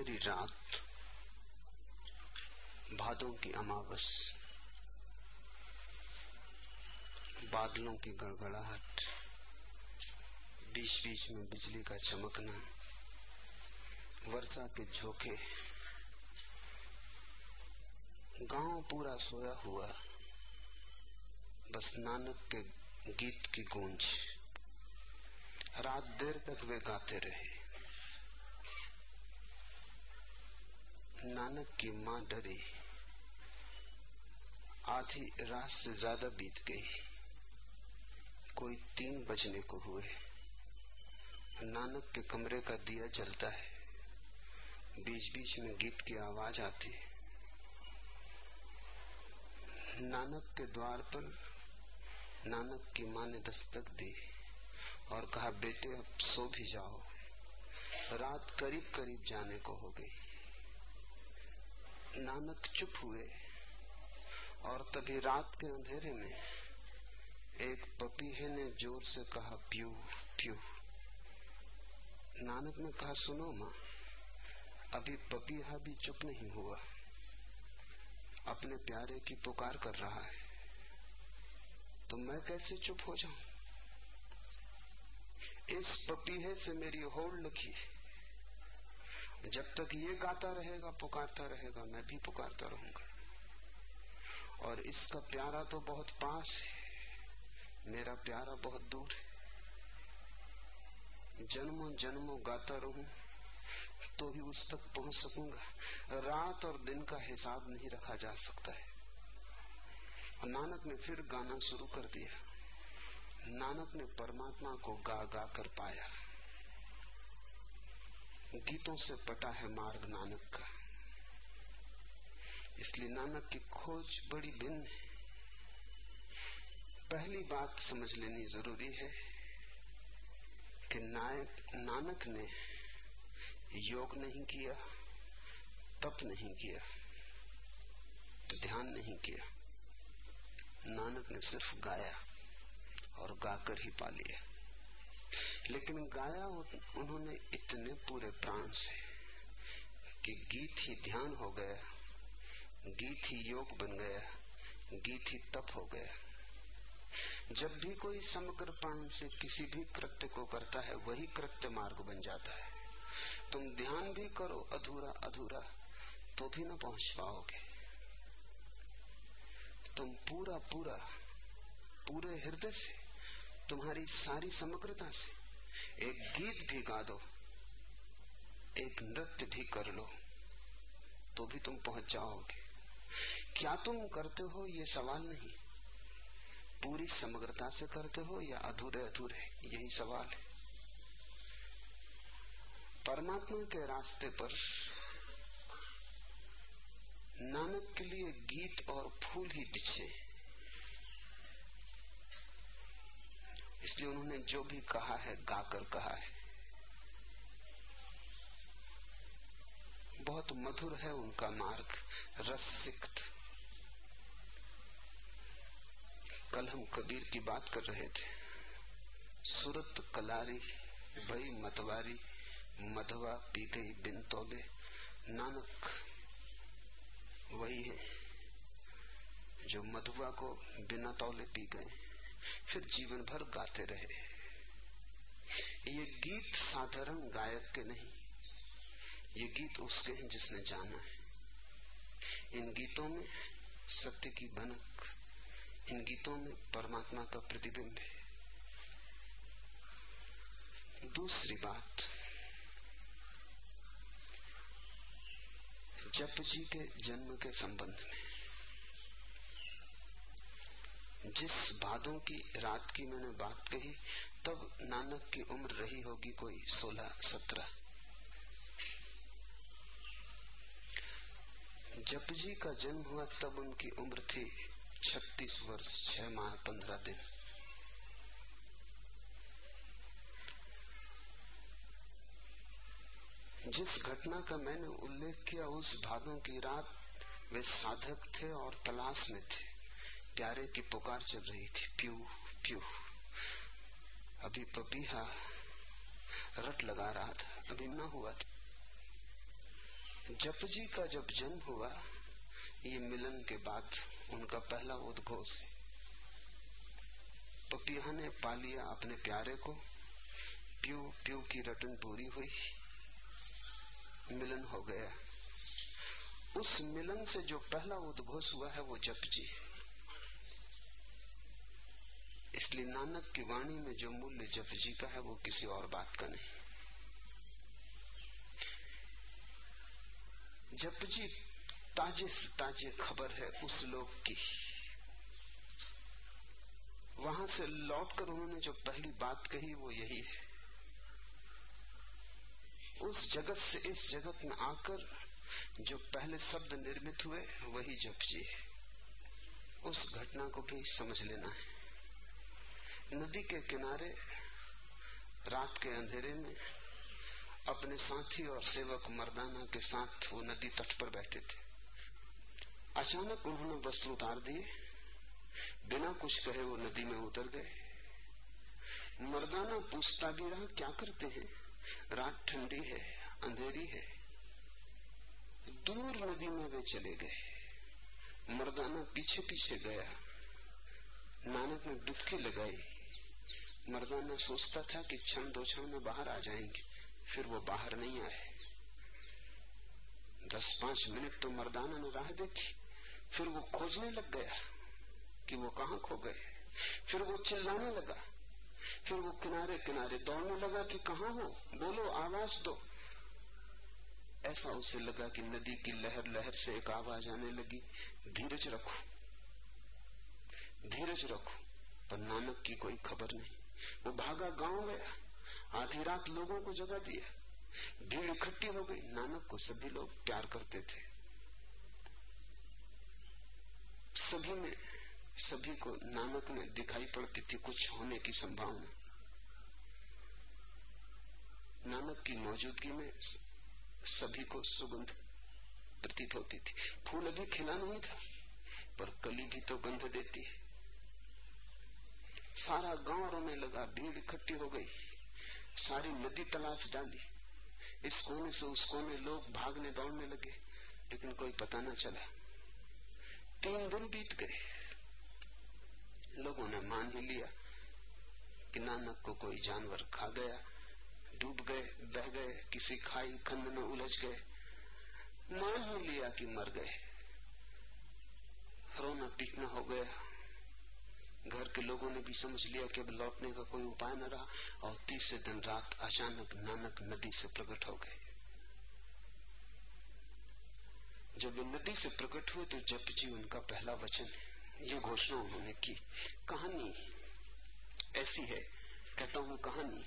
अंधेरी रात भादों की अमावस, बादलों की गड़गड़ाहट बीच बीच में बिजली का चमकना, वर्षा के झोंके, गाँव पूरा सोया हुआ, बस नानक के गीत की गूंज। रात देर तक वे गाते रहे। नानक की माँ डरी आधी रात से ज़्यादा बीत गई। कोई तीन बजने को हुए। नानक के कमरे का दिया जलता है। बीच बीच में गीत की आवाज़ आती। है नानक के द्वार पर नानक की माँ ने दस्तक दी और कहा, बेटे, अब सो भी जाओ। रात करीब करीब जाने को हो गई। नानक चुप हुए और तभी रात के अंधेरे में एक पपीहे ने ज़ोर से कहा, प्यू प्यू। नानक ने कहा, सुनो माँ, अभी पपीहा भी चुप नहीं हुआ। अपने प्यारे की पुकार कर रहा है। तो मैं कैसे चुप हो जाऊँ? इस पपीहे से मेरी होड़ लगी जब तक ये गाता रहेगा, पुकारता रहेगा, मैं भी पुकारता रहूँगा। और इसका प्यारा तो बहुत पास है, मेरा प्यारा बहुत दूर है। जन्मों जन्मों गाता रहूँ तो ही उस तक पहुँच सकूँगा। रात और दिन का हिसाब नहीं रखा जा सकता है। नानक ने फिर गाना शुरू कर दिया। नानक ने परमात्मा को गा गा कर पाया। गीतों से पटा है मार्ग नानक का। इसलिए नानक की खोज बड़ी भिन्न है। पहली बात समझ लेनी ज़रूरी है कि नायक, नानक ने योग नहीं किया, तप नहीं किया, ध्यान नहीं किया। नानक ने सिर्फ़ गाया और गाकर ही पा लिया। लेकिन गाया उन्होंने इतने पूरे प्राण से कि गीत ही ध्यान हो गया, गीत ही योग बन गया, गीत ही तप हो गया। जब भी कोई समग्र प्राण से किसी भी कृत्य को करता है, वही कृत्य मार्ग बन जाता है। तुम ध्यान भी करो अधूरा अधूरा तो भी न पहुँच पाओगे। तुम पूरा पूरा, पूरे हृदय से तुम्हारी सारी समग्रता से एक गीत भी गा दो, एक नृत्य भी कर लो तो भी तुम पहुँच जाओगे। क्या तुम करते हो ये सवाल नहीं? पूरी समग्रता से करते हो या अधूरे अधूरे? यही सवाल है। परमात्मा के रास्ते पर नानक के लिए गीत और फूल ही बिछे इसलिए उन्होंने जो भी कहा है, गाकर कहा है। बहुत मधुर है उनका मार्ग रस सिक्त कल हम कबीर की बात कर रहे थे। सूरत कलारी भई मतवारी, मधवा पी गई बिन तोले नानक, वही है जो मधुआ को बिना तौले पी गए। फिर जीवन भर गाते रहे। ये गीत साधारण गायक के नहीं। ये गीत उसके हैं जिसने जाना है। इन गीतों में सत्य की बनक इन गीतों में परमात्मा का प्रतिबिंब है। दूसरी बात, जप जी के जन्म के संबंध में। जिस भादों की, रात की मैंने बात कही, तब नानक की उम्र रही होगी कोई सोलह, सत्रह। जप जी का जन्म हुआ तब उनकी उम्र थी छत्तीस वर्ष, छह माह, पंद्रह दिन। जिस घटना का मैंने उल्लेख किया, उस भादों की रात वे साधक थे और तलाश में थे। प्यारे की पुकार चल रही थी। प्यू प्यू। अभी पपीहा रट लगा रहा था। अभी न हुआ था। जप जी का जब जन्म हुआ, ये मिलन के बाद उनका पहला उद्घोष। है पपिया ने पा लिया अपने प्यारे को। प्यू प्यू की रटन पूरी हुई। मिलन हो गया। उस मिलन से जो पहला उद्घोष हुआ है, वो जप जी है। इसलिए नानक की वाणी में जो मूल्य जप जी का है, वो किसी और बात का नहीं। जप जी ताजे से ताजे खबर है उस लोग की। वहाँ से लौटकर उन्होंने जो पहली बात कही, वो यही है। उस जगत से इस जगत में आकर जो पहले शब्द निर्मित हुए, वही जप जी है। उस घटना को भी समझ लेना है। नदी के किनारे, रात के अंधेरे में, अपने साथी और सेवक मर्दाना के साथ वो नदी तट पर बैठे थे। अचानक उन्होंने वस्त्र उतार दिए। बिना कुछ कहे वो नदी में उतर गए। मर्दाना पूछता भी रहा, क्या करते हैं? रात ठंडी है, अंधेरी है। दूर नदी में वे चले गए। मर्दाना पीछे पीछे गया। नानक ने डुबकी लगाई। मर्दाना सोचता था कि क्षण दो क्षण में बाहर आ जाएँगे, फिर वो बाहर नहीं आए दस पाँच मिनट तो मर्दाना ने राह देखी, फिर वो खोजने लग गया कि वो कहा खो गए। फिर वो चिल्लाने लगा, फिर वो किनारे किनारे दौड़ने लगा कि कहा हो? बोलो, आवाज़ दो। ऐसा उसे लगा कि नदी की लहर लहर से एक आवाज़ आने लगी, धीरज रखो धीरज रखो, पर नानक की कोई खबर नहीं। वो भागा गाँव गया आधी रात लोगों को जगा दिया भीड़ इकट्ठी हो गई। नानक को सभी लोग प्यार करते थे। सभी में, सभी को नानक में दिखाई पड़ती थी कुछ होने की संभावना। नानक की मौजूदगी में सभी को सुगंध प्रतीत होती थी। फूल अभी खिला नहीं था, पर कली भी तो गंध देती है। सारा गाँव रोने लगा, भीड़ इकट्ठी हो गई। सारी नदी तलाश डाली। इस कोने से उस कोने लोग भागने दौड़ने लगे, लेकिन कोई पता न चला। तीन दिन बीत गए। लोगों ने मान ही लिया कि नानक को कोई जानवर खा गया, डूब गए, बह गए, किसी खाई खंड में उलझ गए। मान ही लिया कि मर गए। रोना पीटना हो गया। घर के लोगों ने भी समझ लिया कि अब लौटने का कोई उपाय न रहा और तीसरे दिन रात अचानक नानक नदी से प्रकट हो गए। जब वे नदी से प्रकट हुए तो जप जी उनका पहला वचन है। ये घोषणा उन्होंने की। कहानी ऐसी है, कहता हूँ कहानी।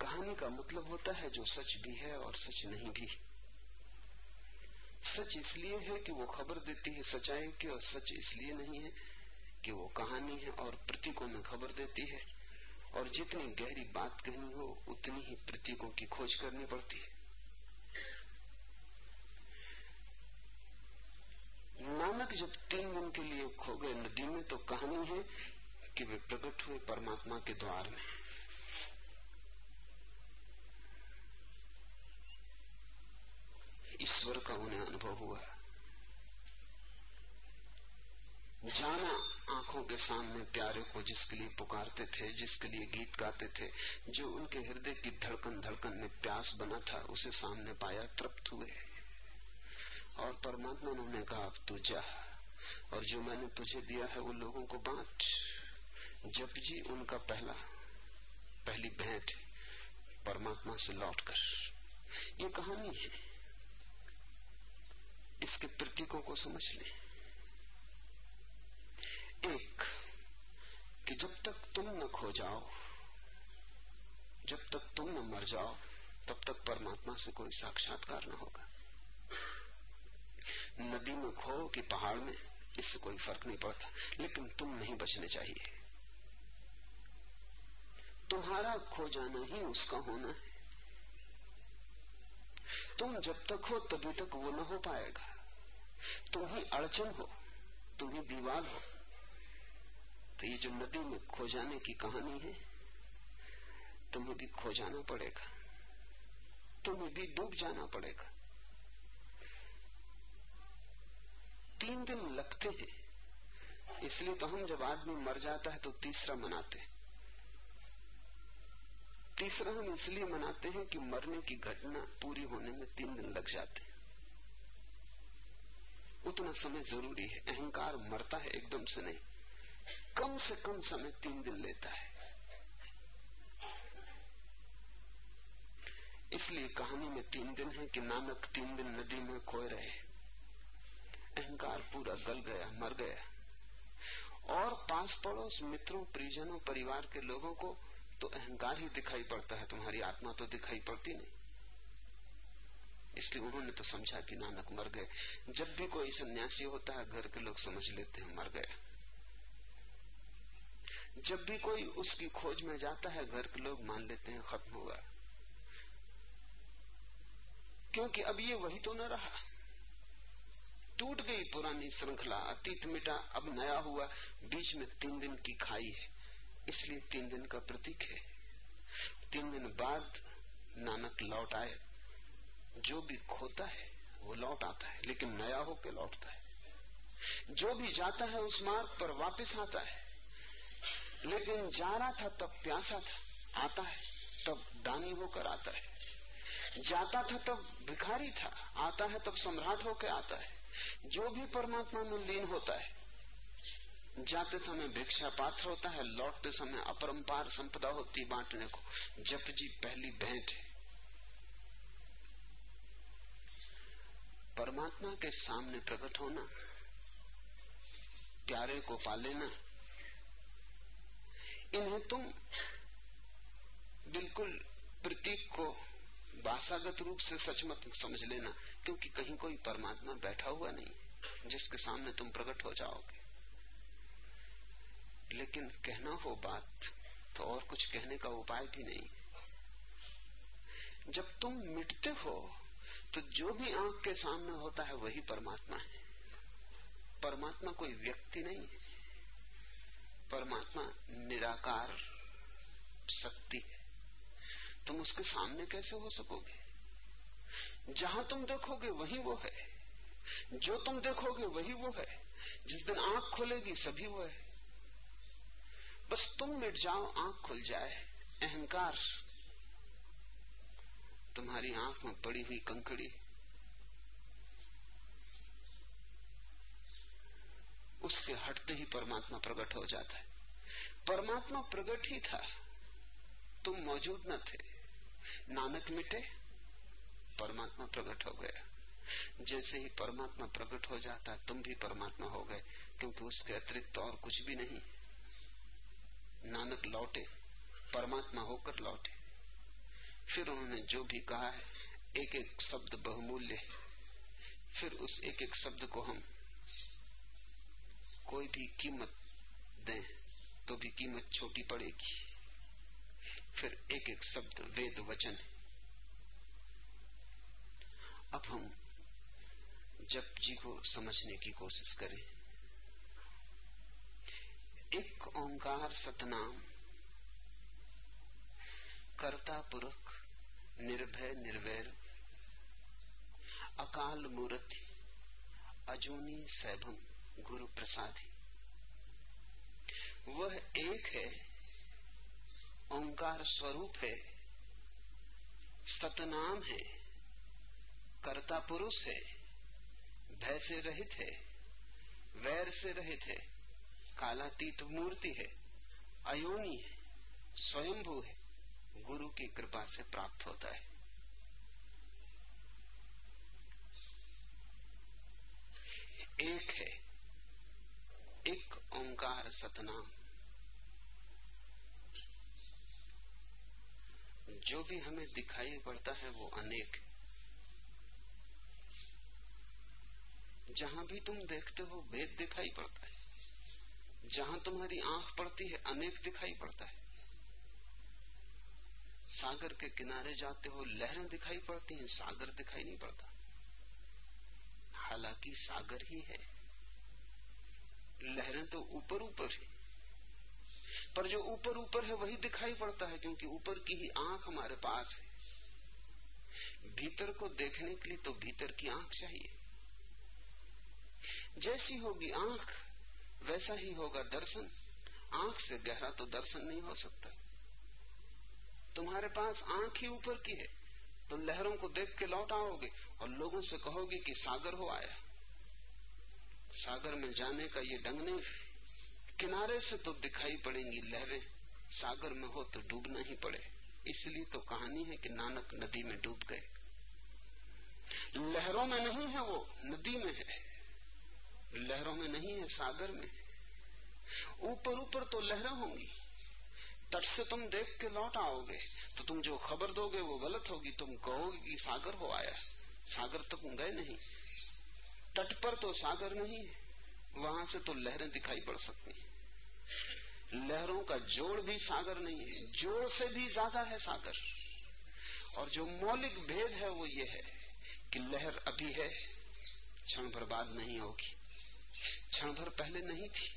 कहानी का मतलब होता है जो सच भी है और सच नहीं भी। सच इसलिए है कि वो खबर देती है सच्चाई की और सच इसलिए नहीं है कि वो कहानी है और प्रतीकों में खबर देती है। और जितनी गहरी बात कहनी हो, उतनी ही प्रतीकों की खोज करनी पड़ती है। नानक जब तीन दिन के लिए खो गए नदी में तो कहानी है कि वे प्रकट हुए परमात्मा के द्वार में। ईश्वर का उन्हें अनुभव हुआ जाना आँखों के सामने प्यारे को जिसके लिए पुकारते थे, जिसके लिए गीत गाते थे, जो उनके हृदय की धड़कन धड़कन में प्यास बना था, उसे सामने पाया, तृप्त हुए। और परमात्मा ने उन्हें कहा, अब तू जा। और जो मैंने तुझे दिया है, वो लोगों को बांट। जब जी उनका पहला, पहली भेंट परमात्मा से लौटकर। ये कहानी है। इसके प्रतीकों को समझ लें। एक, कि जब तक तुम न खो जाओ, जब तक तुम न मर जाओ, तब तक परमात्मा से कोई साक्षात्कार न होगा। नदी में खो कि पहाड़ में, इससे कोई फ़र्क नहीं पड़ता, लेकिन तुम नहीं बचने चाहिए। तुम्हारा खो जाना ही उसका होना है। तुम जब तक हो, तभी तक वो न हो पाएगा। तुम ही अड़चन हो, तुम ही दीवार हो। तो ये जो नदी में खो जाने की कहानी है, तुम्हें भी खो जाना पड़ेगा। तुम्हें भी डूब जाना पड़ेगा। तीन दिन लगते हैं, इसलिए तो हम जब आदमी मर जाता है तो तीसरा मनाते हैं। तीसरा हम इसलिए मनाते हैं कि मरने की घटना पूरी होने में तीन दिन लग जाते हैं। उतना समय ज़रूरी है। अहंकार मरता है एकदम से नहीं। कम से कम समय तीन दिन लेता है। इसलिए कहानी में तीन दिन है कि नानक तीन दिन नदी में खोए रहे। अहंकार पूरा गल गया, मर गया। और पास पड़ोस मित्रों, परिजनों, परिवार के लोगों को तो अहंकार ही दिखाई पड़ता है। तुम्हारी आत्मा तो दिखाई पड़ती नहीं। इसलिए उन्होंने तो समझा कि नानक मर गए। जब भी कोई सन्यासी होता है, घर के लोग समझ लेते हैं, मर गया। जब भी कोई उसकी खोज में जाता है, घर के लोग मान लेते हैं, खत्म होगा क्योंकि अब ये वही तो न रहा। टूट गई पुरानी श्रृंखला, अतीत मिटा, अब नया हुआ। बीच में तीन दिन की खाई है। इसलिए तीन दिन का प्रतीक है। तीन दिन बाद नानक लौट आए। जो भी खोता है, वो लौट आता है, लेकिन नया होकर लौटता है। जो भी जाता है उस मार्ग पर वापस आता है। लेकिन जा रहा था, तब प्यासा था, आता है, तब दानी होकर आता है। जाता था, तब भिखारी था, आता है, तब सम्राट होकर आता है। जो भी परमात्मा में लीन होता है, जाते समय भिक्षा पात्र होता है, लौटते समय अपरंपार संपदा होती बांटने को। जप जी पहली भेंट है। परमात्मा के सामने प्रकट होना, प्यारे को पा लेना, इन्हें तुम बिल्कुल प्रतीक को भाषागत रूप से सच मत समझ लेना, क्योंकि कहीं कोई परमात्मा बैठा हुआ नहीं, जिसके सामने तुम प्रकट हो जाओगे। लेकिन कहना हो बात तो और कुछ कहने का उपाय भी नहीं। जब तुम मिटते हो तो जो भी आँख के सामने होता है वही परमात्मा है। परमात्मा कोई व्यक्ति नहीं है। परमात्मा निराकार शक्ति है। तुम उसके सामने कैसे हो सकोगे? जहाँ तुम देखोगे वही वो है। जो तुम देखोगे वही वो है। जिस दिन आँख खोलेगी सभी वो है। बस तुम मिट जाओ, आँख खुल जाए। अहंकार तुम्हारी आँख में पड़ी हुई कंकड़ी। उसके हटते ही परमात्मा प्रकट हो जाता है। परमात्मा प्रकट ही था। तुम मौजूद न थे। नानक मिटे, परमात्मा प्रकट हो गया। जैसे ही परमात्मा प्रकट हो जाता, तुम भी परमात्मा हो गए, क्योंकि उसके अतिरिक्त और कुछ भी नहीं। नानक लौटे, परमात्मा होकर लौटे। फिर उन्होंने जो भी कहा है एक एक शब्द बहुमूल्य है। फिर उस एक एक शब्द को हम कोई भी कीमत दें तो भी कीमत छोटी पड़ेगी। फिर एक एक शब्द वेद वचन है। अब हम जप जी को समझने की कोशिश करें। एक ओंकार सतनाम कर्ता पुरख निर्भय, निर्वैर, अकाल मूर्ति, अजूनी सैभम, गुरु प्रसादी वह एक है, ओंकार स्वरूप है, सतनाम है, कर्ता पुरुष है, भय से रहित है, वैर से रहित है, कालातीत मूर्ति है, अयोनी है, स्वयंभू है। गुरु की कृपा से प्राप्त होता है। एक है, एक ओंकार सतनाम। जो भी हमें दिखाई पड़ता है वो अनेक। है जहाँ भी तुम देखते हो भेद दिखाई पड़ता है। जहाँ तुम्हारी आँख पड़ती है, अनेक दिखाई पड़ता है। सागर के किनारे जाते हो, लहरें दिखाई पड़ती हैं, सागर दिखाई नहीं पड़ता। हालाँकि सागर ही है। लहरें तो ऊपर ऊपर है। पर जो ऊपर ऊपर है, वही दिखाई पड़ता है, क्योंकि ऊपर की ही आँख हमारे पास है। भीतर को देखने के लिए तो भीतर की आँख चाहिए। जैसी होगी आँख, वैसा ही होगा दर्शन। आँख से गहरा तो दर्शन नहीं हो सकता। तुम्हारे पास आँख ही ऊपर की है। तो लहरों को देख के लौट आओगे और लोगों से कहोगे कि सागर हो आया। सागर में जाने का ये ढंग नहीं किनारे से तो दिखाई पड़ेंगी लहरें। सागर में हो तो डूबना ही पड़े। इसलिए तो कहानी है कि नानक नदी में डूब गए। लहरों में नहीं है वो, नदी में है। लहरों में नहीं है, सागर में। ऊपर ऊपर तो लहरें होंगी। तट से तुम देख के लौट आओगे तो तुम जो खबर दोगे वो गलत होगी। तुम कहोगे कि सागर हो आया। सागर तक गए नहीं। तट पर तो सागर नहीं है। वहाँ से तो लहरें दिखाई पड़ सकती लहरों का जोड़ भी सागर नहीं है। जोड़ से भी ज़्यादा है सागर। और जो मौलिक भेद है वो ये है कि लहर अभी है, क्षण भर बाद नहीं होगी। क्षण भर पहले नहीं थी।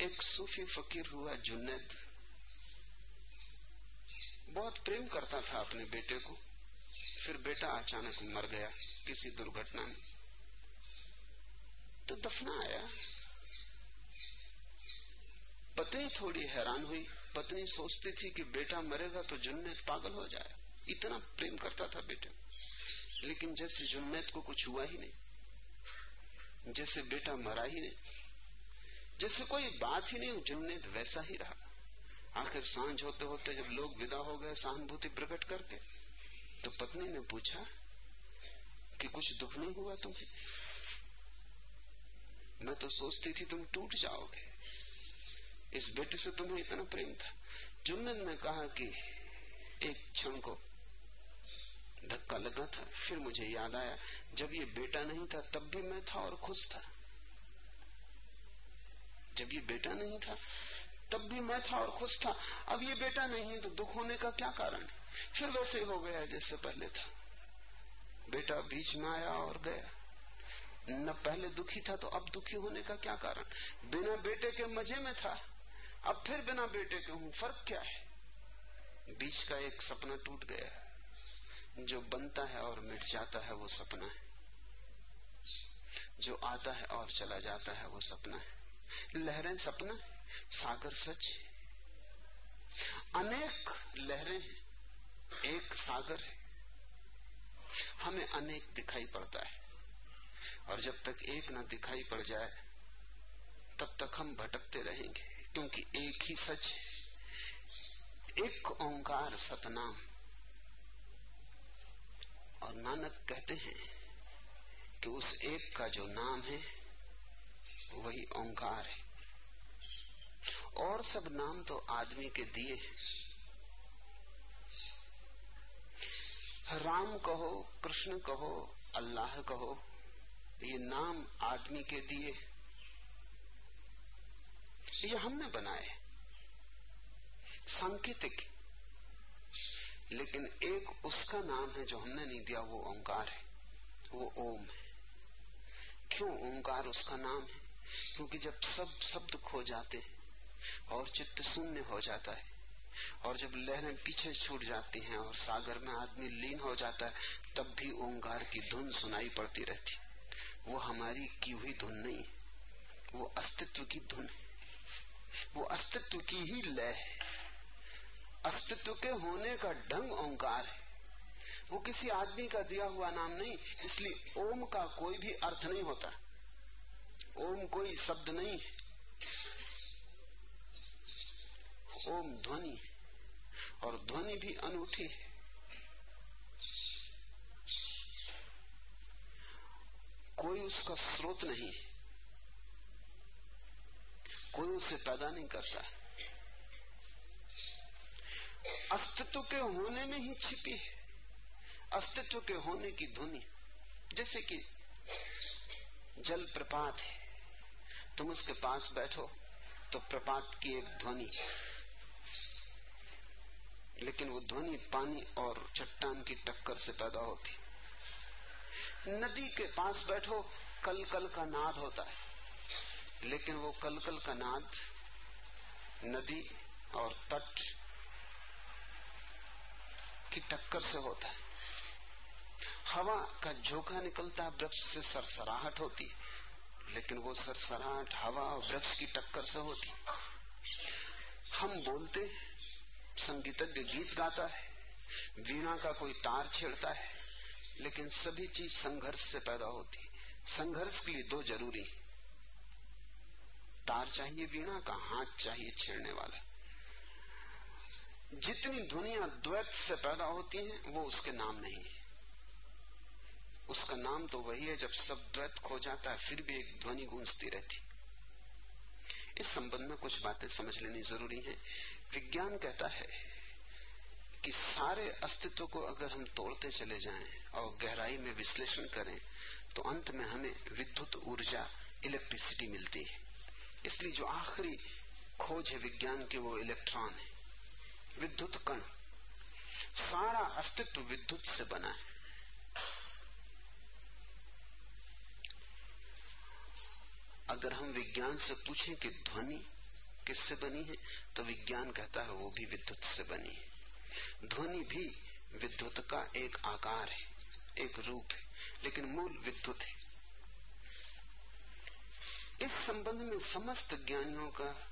एक सूफी फकीर हुआ जुन्नद बहुत प्रेम करता था अपने बेटे को। फिर बेटा अचानक मर गया किसी दुर्घटना में। तो दफना आया। पत्नी थोड़ी हैरान हुई। पत्नी सोचती थी कि बेटा मरेगा तो जुन्नत पागल हो जाए। इतना प्रेम करता था बेटे। लेकिन जैसे जुन्नत को कुछ हुआ ही नहीं, जैसे बेटा मरा ही नहीं जैसे कोई बात ही नहीं जुन्नत वैसा ही रहा। आखिर साँझ होते होते जब लोग विदा हो गए, सहानुभूति प्रकट करके तो पत्नी ने पूछा कि कुछ दुख नहीं हुआ तुम्हें? मैं तो सोचती थी तुम टूट जाओगे। इस बेटे से तुम्हें इतना प्रेम था। जुन्नत ने कहा कि एक क्षण को धक्का लगा था, फिर मुझे याद आया, जब ये बेटा नहीं था, तब भी मैं था और खुश था। जब ये बेटा नहीं था, तब भी मैं था और खुश था। अब ये बेटा नहीं है तो दुख होने का क्या कारण है? फिर वैसे हो गया जैसे पहले था। बेटा बीच में आया और गया। न पहले दुखी था तो अब दुखी होने का क्या कारण? बिना बेटे के मज़े में था। अब फिर बिना बेटे के हूँ, फ़र्क क्या है? बीच का एक सपना टूट गया। जो बनता है और मिट जाता है, वो सपना है। जो आता है और चला जाता है, वो सपना है। लहरें सपना है, सागर सच है। अनेक लहरें हैं, एक सागर है। हमें अनेक दिखाई पड़ता है, और जब तक एक ना दिखाई पड़ जाए, तब तक हम भटकते रहेंगे, क्योंकि एक ही सच है। एक ओंकार सतनाम। और नानक कहते हैं कि उस एक का जो नाम है वही ओंकार है। और सब नाम तो आदमी के दिए राम कहो, कृष्ण कहो, अल्लाह कहो, ये नाम आदमी के दिए ये हमने बनाए सांकेतिक। लेकिन एक उसका नाम है जो हमने नहीं दिया, वो ओंकार है। वो ओम है। क्यों ओंकार उसका नाम है? क्योंकि जब सब शब्द खो जाते हैं और चित्त शून्य हो जाता है, और जब लहरें पीछे छूट जाती हैं और सागर में आदमी लीन हो जाता है, तब भी ओंकार की धुन सुनाई पड़ती रहती। वो हमारी की हुई धुन नहीं, वो अस्तित्व की धुन है। वो अस्तित्व की ही लय है। अस्तित्व के होने का ढंग ओंकार है। वो किसी आदमी का दिया हुआ नाम नहीं, इसलिए ओम का कोई भी अर्थ नहीं होता। ओम कोई शब्द नहीं है। ओम ध्वनि और ध्वनि भी अनूठी है। कोई उसका स्रोत नहीं है। कोई उसे पैदा नहीं करता अस्तित्व के होने में ही छिपी है। अस्तित्व के होने की ध्वनि, जैसे कि जल प्रपात है। तुम उसके पास बैठो तो प्रपात की एक ध्वनि। लेकिन वो ध्वनि पानी और चट्टान की टक्कर से पैदा होती। नदी के पास बैठो कल कल का नाद होता है। लेकिन वो कल कल का नाद नदी और तट की टक्कर से होता है। हवा का झोंका निकलता है वृक्ष से सरसराहट होती। लेकिन वो सरसराहट हवा और वृक्ष की टक्कर से होती। हम बोलते, संगीतज्ञ गीत गाता है, वीणा का कोई तार छेड़ता है, लेकिन सभी चीज़ संघर्ष से पैदा होती। संघर्ष के लिए दो ज़रूरी तार चाहिए वीणा का, हाथ चाहिए छेड़ने वाला। जितनी दुनिया द्वैत से पैदा होती है, वो उसके नाम नहीं है। उसका नाम तो वही है, जब सब द्वैत खो जाता है, फिर भी एक ध्वनि गूंजती रहती। इस संबंध में कुछ बातें समझ लेनी ज़रूरी है। विज्ञान कहता है कि सारे अस्तित्व को अगर हम तोड़ते चले जाएँ और गहराई में विश्लेषण करें तो अंत में हमें विद्युत ऊर्जा इलेक्ट्रिसिटी मिलती है। इसलिए जो आखिरी खोज है विज्ञान की, वो इलेक्ट्रॉन है। विद्युत कण। सारा अस्तित्व विद्युत से बना है। अगर हम विज्ञान से पूछें कि ध्वनि किससे बनी है तो विज्ञान कहता है वो भी विद्युत से बनी है। ध्वनि भी विद्युत का एक आकार है, एक रूप है, लेकिन मूल विद्युत है। इस संबंध में समस्त ज्ञानियों का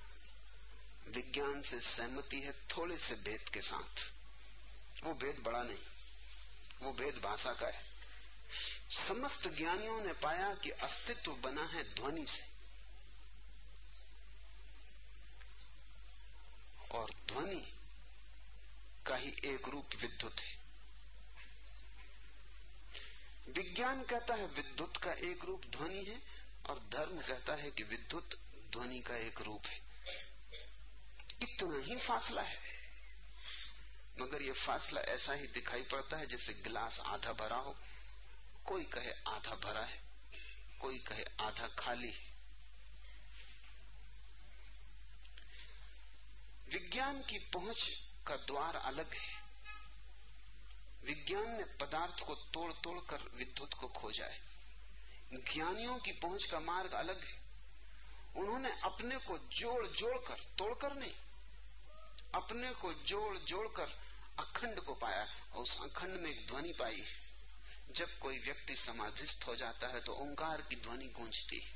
विज्ञान से सहमति है थोड़े से भेद के साथ। वो भेद बड़ा नहीं, वो भेद भाषा का है। समस्त ज्ञानियों ने पाया कि अस्तित्व बना है ध्वनि से। और ध्वनि का ही एक रूप विद्युत है। विज्ञान कहता है विद्युत का एक रूप ध्वनि है, और धर्म कहता है कि विद्युत ध्वनि का एक रूप है। इतना ही फासला है। मगर यह फासला ऐसा ही दिखाई पड़ता है जैसे गिलास आधा भरा हो। कोई कहे आधा भरा है, कोई कहे आधा खाली है। विज्ञान की पहुँच का द्वार अलग है। विज्ञान ने पदार्थ को तोड़ तोड़ कर विद्युत को खोजा है। ज्ञानियों की पहुँच का मार्ग अलग है। उन्होंने अपने को जोड़ जोड़ कर, तोड़कर नहीं, अपने को जोड़ जोड़ कर अखंड को पाया और उस अखंड में एक ध्वनि पाई है। जब कोई व्यक्ति समाधिस्थ हो जाता है तो ओंकार की ध्वनि गूंजती है।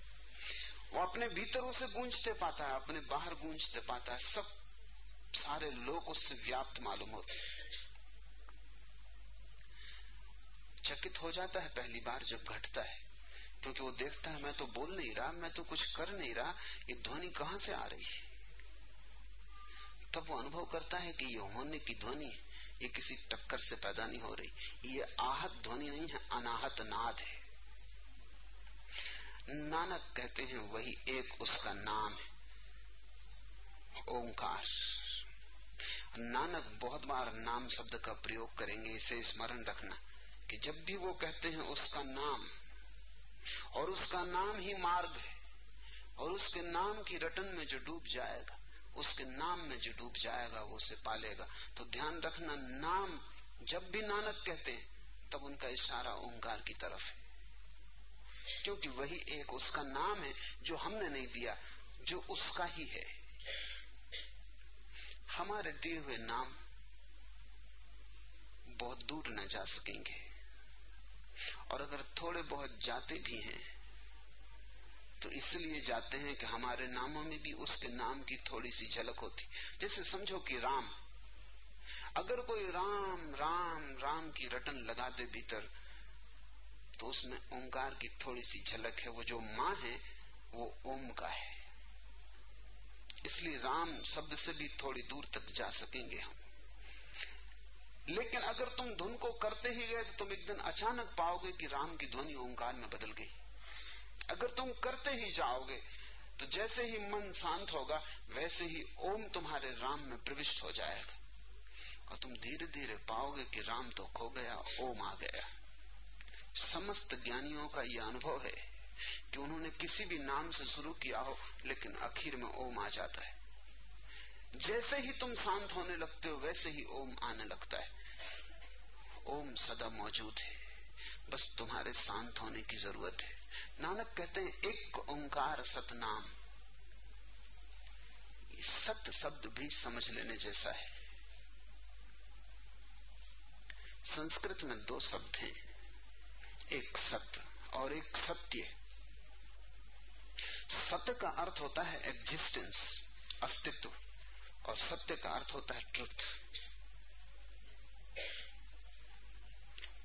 वो अपने भीतर उसे गूंजते पाता है, अपने बाहर गूंजते पाता है। सब सारे लोग उससे व्याप्त मालूम होते चकित हो जाता है पहली बार जब घटता है, क्योंकि वो देखता है, मैं तो बोल नहीं रहा, मैं तो कुछ कर नहीं रहा, ये ध्वनि कहाँ से आ रही है? तब वो अनुभव करता है कि ये होने की ध्वनि है। ये किसी टक्कर से पैदा नहीं हो रही। ये आहत ध्वनि नहीं है, अनाहत नाद है। नानक कहते हैं, वही एक उसका नाम है, ओंकार। नानक बहुत बार नाम शब्द का प्रयोग करेंगे, इसे स्मरण रखना कि जब भी वो कहते हैं उसका नाम, और उसका नाम ही मार्ग है, और उसके नाम की रटन में जो डूब जाएगा उसके नाम में जो डूब जाएगा, वो उसे पालेगा। तो ध्यान रखना, नाम जब भी नानक कहते हैं, तब उनका इशारा ओंकार की तरफ़ है। क्योंकि वही एक उसका नाम है, जो हमने नहीं दिया, जो उसका ही है। हमारे दिए हुए नाम बहुत दूर न जा सकेंगे। और अगर थोड़े बहुत जाते भी हैं तो इसलिए जाते हैं कि हमारे नामों में भी उसके नाम की थोड़ी सी झलक होती। जैसे समझो कि राम। अगर कोई राम राम राम की रटन लगा दे भीतर तो उसमें ओंकार की थोड़ी सी झलक है। वो जो माँ है, वो ओम का है। इसलिए राम शब्द से भी थोड़ी दूर तक जा सकेंगे हम। लेकिन अगर तुम धुन को करते ही गए तो तुम एक दिन अचानक पाओगे कि राम की ध्वनि ओंकार में बदल गई। अगर तुम करते ही जाओगे तो जैसे ही मन शांत होगा, वैसे ही ओम तुम्हारे राम में प्रविष्ट हो जाएगा। और तुम धीरे धीरे पाओगे कि राम तो खो गया, ओम आ गया। समस्त ज्ञानियों का यह अनुभव है कि उन्होंने किसी भी नाम से शुरू किया हो, लेकिन आखिर में ओम आ जाता है। जैसे ही तुम शांत होने लगते हो, वैसे ही ओम आने लगता है। ओम सदा मौजूद है। बस तुम्हारे शांत होने की ज़रूरत है। नानक कहते हैं, एक ओंकार सतनाम। सत्य शब्द भी समझ लेने जैसा है। संस्कृत में दो शब्द हैं, एक सत्य और एक सत्य। सत्य का अर्थ होता है एग्जिस्टेंस अस्तित्व, और सत्य का अर्थ होता है ट्रुथ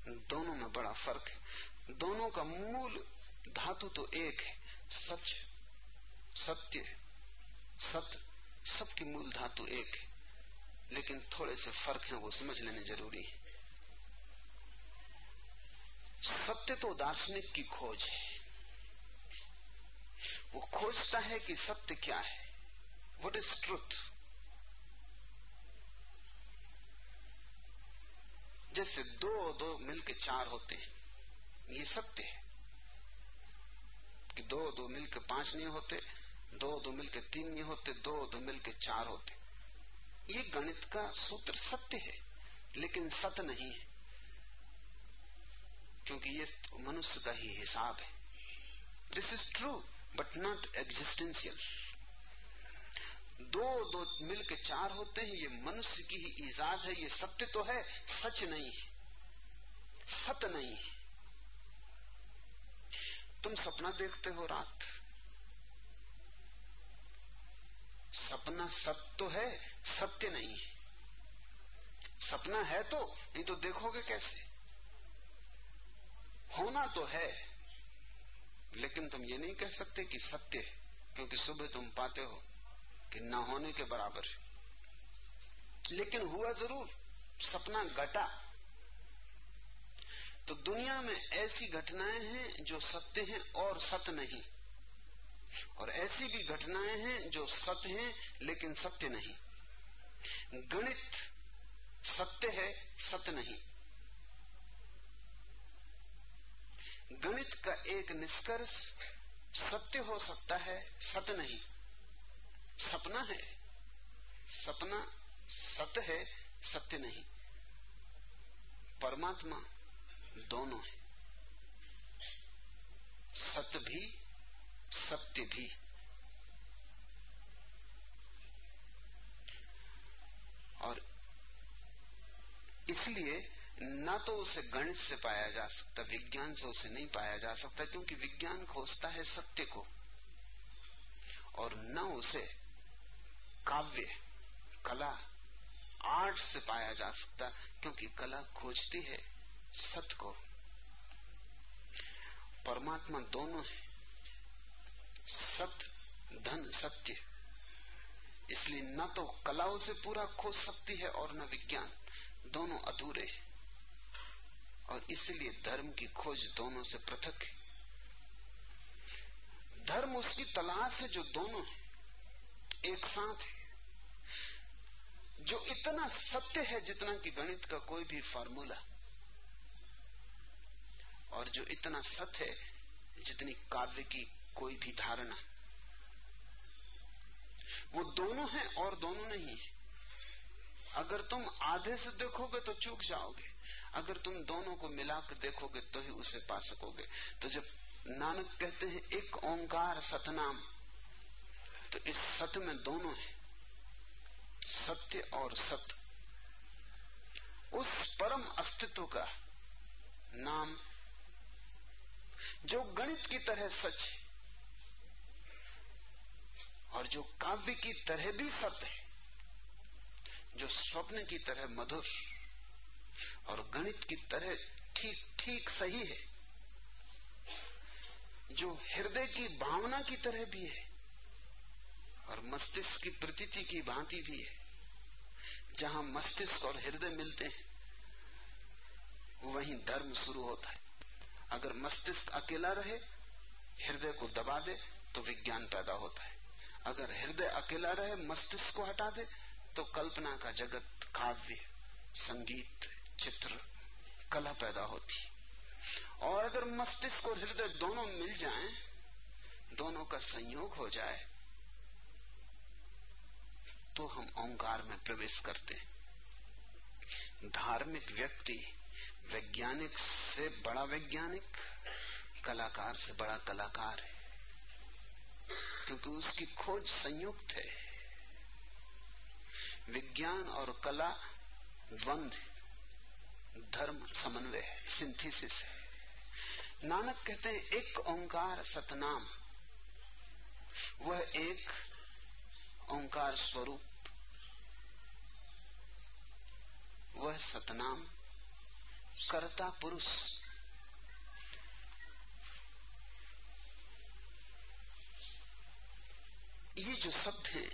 दोनों में बड़ा फ़र्क है। दोनों का मूल धातु तो एक है, सच, सत्य सत्य सबकी मूल धातु एक है। लेकिन थोड़े से फ़र्क है, वो समझ लेने ज़रूरी है। सत्य तो दार्शनिक की खोज है। वो खोजता है कि सत्य क्या है। वट इज़ ट्रुथ जैसे दो दो मिलके चार होते हैं, ये सत्य है। कि दो दो मिलके पाँच नहीं होते, दो दो मिलके तीन नहीं होते, दो दो मिलके चार होते। ये गणित का सूत्र सत्य है, लेकिन सत्य नहीं है। क्योंकि ये मनुष्य का ही हिसाब है। This is true but not existential दो दो मिलके चार होते हैं, ये मनुष्य की ही ईजाद है, ये सत्य तो है, सच नहीं है। सत्य नहीं है। तुम सपना देखते हो रात। सपना सत्य तो है, सत्य नहीं है। सपना है तो नहीं तो देखोगे कैसे? होना तो है, लेकिन तुम ये नहीं कह सकते कि सत्य है, क्योंकि सुबह तुम पाते हो कि न होने के बराबर है। लेकिन हुआ ज़रूर, सपना घटा। तो दुनिया में ऐसी घटनाएँ हैं जो सत्य हैं और सत्य नहीं। और ऐसी भी घटनाएँ हैं जो सत्य हैं, लेकिन सत्य नहीं। गणित सत्य है, सत्य नहीं। गणित का एक निष्कर्ष सत्य हो सकता है, सत्य नहीं। सपना है। सपना सत्य है, सत्य नहीं। परमात्मा दोनों है। सत्य भी सत्य भी। और इसलिए न तो उसे गणित से पाया जा सकता, विज्ञान से उसे नहीं पाया जा सकता, क्योंकि विज्ञान खोजता है सत्य को। और न उसे काव्य, कला, आर्ट से पाया जा सकता, क्योंकि कला खोजती है। सत्य को। परमात्मा दोनों है। सत्य धन, सत्य। इसलिए न तो कला उसे पूरा खोज सकती है और न विज्ञान। दोनों अधूरे हैं। और इसलिए धर्म की खोज दोनों से पृथक है। धर्म उसकी तलाश है जो दोनों है। एक साथ है। जो इतना सत्य है जितना कि गणित का कोई भी फार्मूला। और जो इतना सत्य है, जितनी काव्य की कोई भी धारणा। वो दोनों है और दोनों नहीं है। अगर तुम आधे से देखोगे तो चूक जाओगे। अगर तुम दोनों को मिलाकर देखोगे तो ही उसे पा सकोगे। तो जब नानक कहते हैं, एक ओंकार सतनाम तो इस सत में दोनों है। सत्य और सत्य। उस परम अस्तित्व का नाम जो गणित की तरह सच है और जो काव्य की तरह भी सत्य है, जो स्वप्न की तरह मधुर और गणित की तरह ठीक ठीक सही है, जो हृदय की भावना की तरह भी है और मस्तिष्क की प्रतीति की भांति भी है, जहाँ मस्तिष्क और हृदय मिलते हैं, वहीं धर्म शुरू होता है। अगर मस्तिष्क अकेला रहे हृदय को दबा दे तो विज्ञान पैदा होता है। अगर हृदय अकेला रहे मस्तिष्क को हटा दे तो कल्पना का जगत काव्य संगीत चित्र कला पैदा होती और अगर मस्तिष्क और हृदय दोनों मिल जाएँ, दोनों का संयोग हो जाए तो हम ओंकार में प्रवेश करते हैं। धार्मिक व्यक्ति वैज्ञानिक से बड़ा वैज्ञानिक, कलाकार से बड़ा कलाकार है। क्योंकि उसकी खोज संयुक्त है। विज्ञान और कला द्वंद धर्म समन्वय है। सिंथेसिस है। नानक कहते हैं, एक ओंकार सतनाम। वह एक ओंकार स्वरूप। वह सतनाम। कर्ता पुरुष। ये जो शब्द हैं,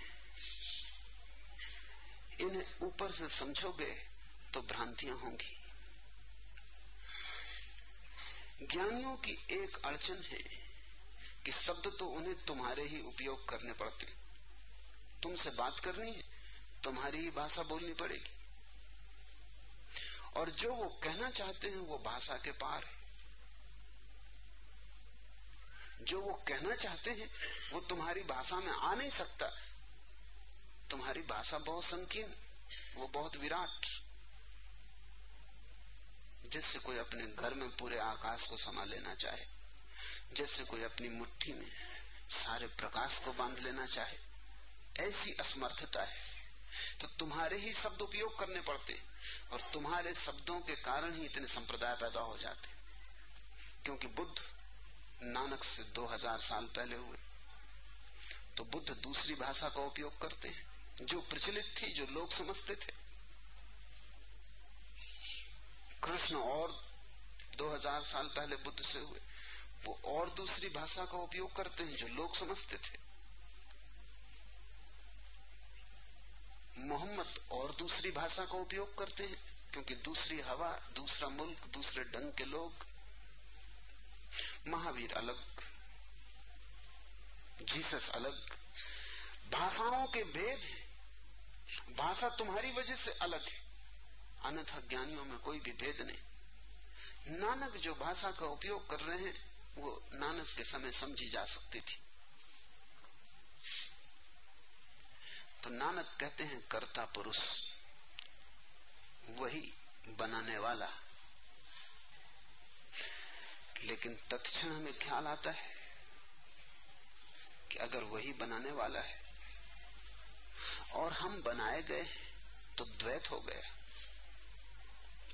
इन्हें ऊपर से समझोगे तो भ्रांतियाँ होंगी। ज्ञानियों की एक अड़चन है कि शब्द तो उन्हें तुम्हारे ही उपयोग करने पड़ते। तुमसे बात करनी है, तुम्हारी ही भाषा बोलनी पड़ेगी। और जो वो कहना चाहते हैं वो भाषा के पार है। जो वो कहना चाहते हैं, वो तुम्हारी भाषा में आ नहीं सकता। तुम्हारी भाषा बहुत संकीर्ण, वो बहुत विराट। जैसे कोई अपने घर में पूरे आकाश को समा लेना चाहे, जैसे कोई अपनी मुट्ठी में सारे प्रकाश को बाँध लेना चाहे, ऐसी असमर्थता है। तो तुम्हारे ही शब्द उपयोग करने पड़ते और तुम्हारे शब्दों के कारण ही इतने संप्रदाय पैदा हो जाते। क्योंकि बुद्ध नानक से 2000 साल पहले हुए। तो बुद्ध दूसरी भाषा का उपयोग करते हैं, जो प्रचलित थी, जो लोग समझते थे। कृष्ण और 2000 साल पहले बुद्ध से हुए, वो और दूसरी भाषा का उपयोग करते हैं, जो लोग समझते थे। मोहम्मद और दूसरी भाषा का उपयोग करते हैं, क्योंकि दूसरी हवा, दूसरा मुल्क, दूसरे ढंग के लोग। महावीर अलग, जीसस अलग। भाषाओं के भेद है। भाषा तुम्हारी वजह से अलग है। अन्यथा ज्ञानियों में कोई भी भेद नहीं। नानक जो भाषा का उपयोग कर रहे हैं, वो नानक के समय समझी जा सकती थी। तो नानक कहते हैं, कर्ता पुरुष। वही बनाने वाला। लेकिन तत्क्षण हमें ख्याल आता है कि अगर वही बनाने वाला है और हम बनाए गए तो द्वैत हो गया।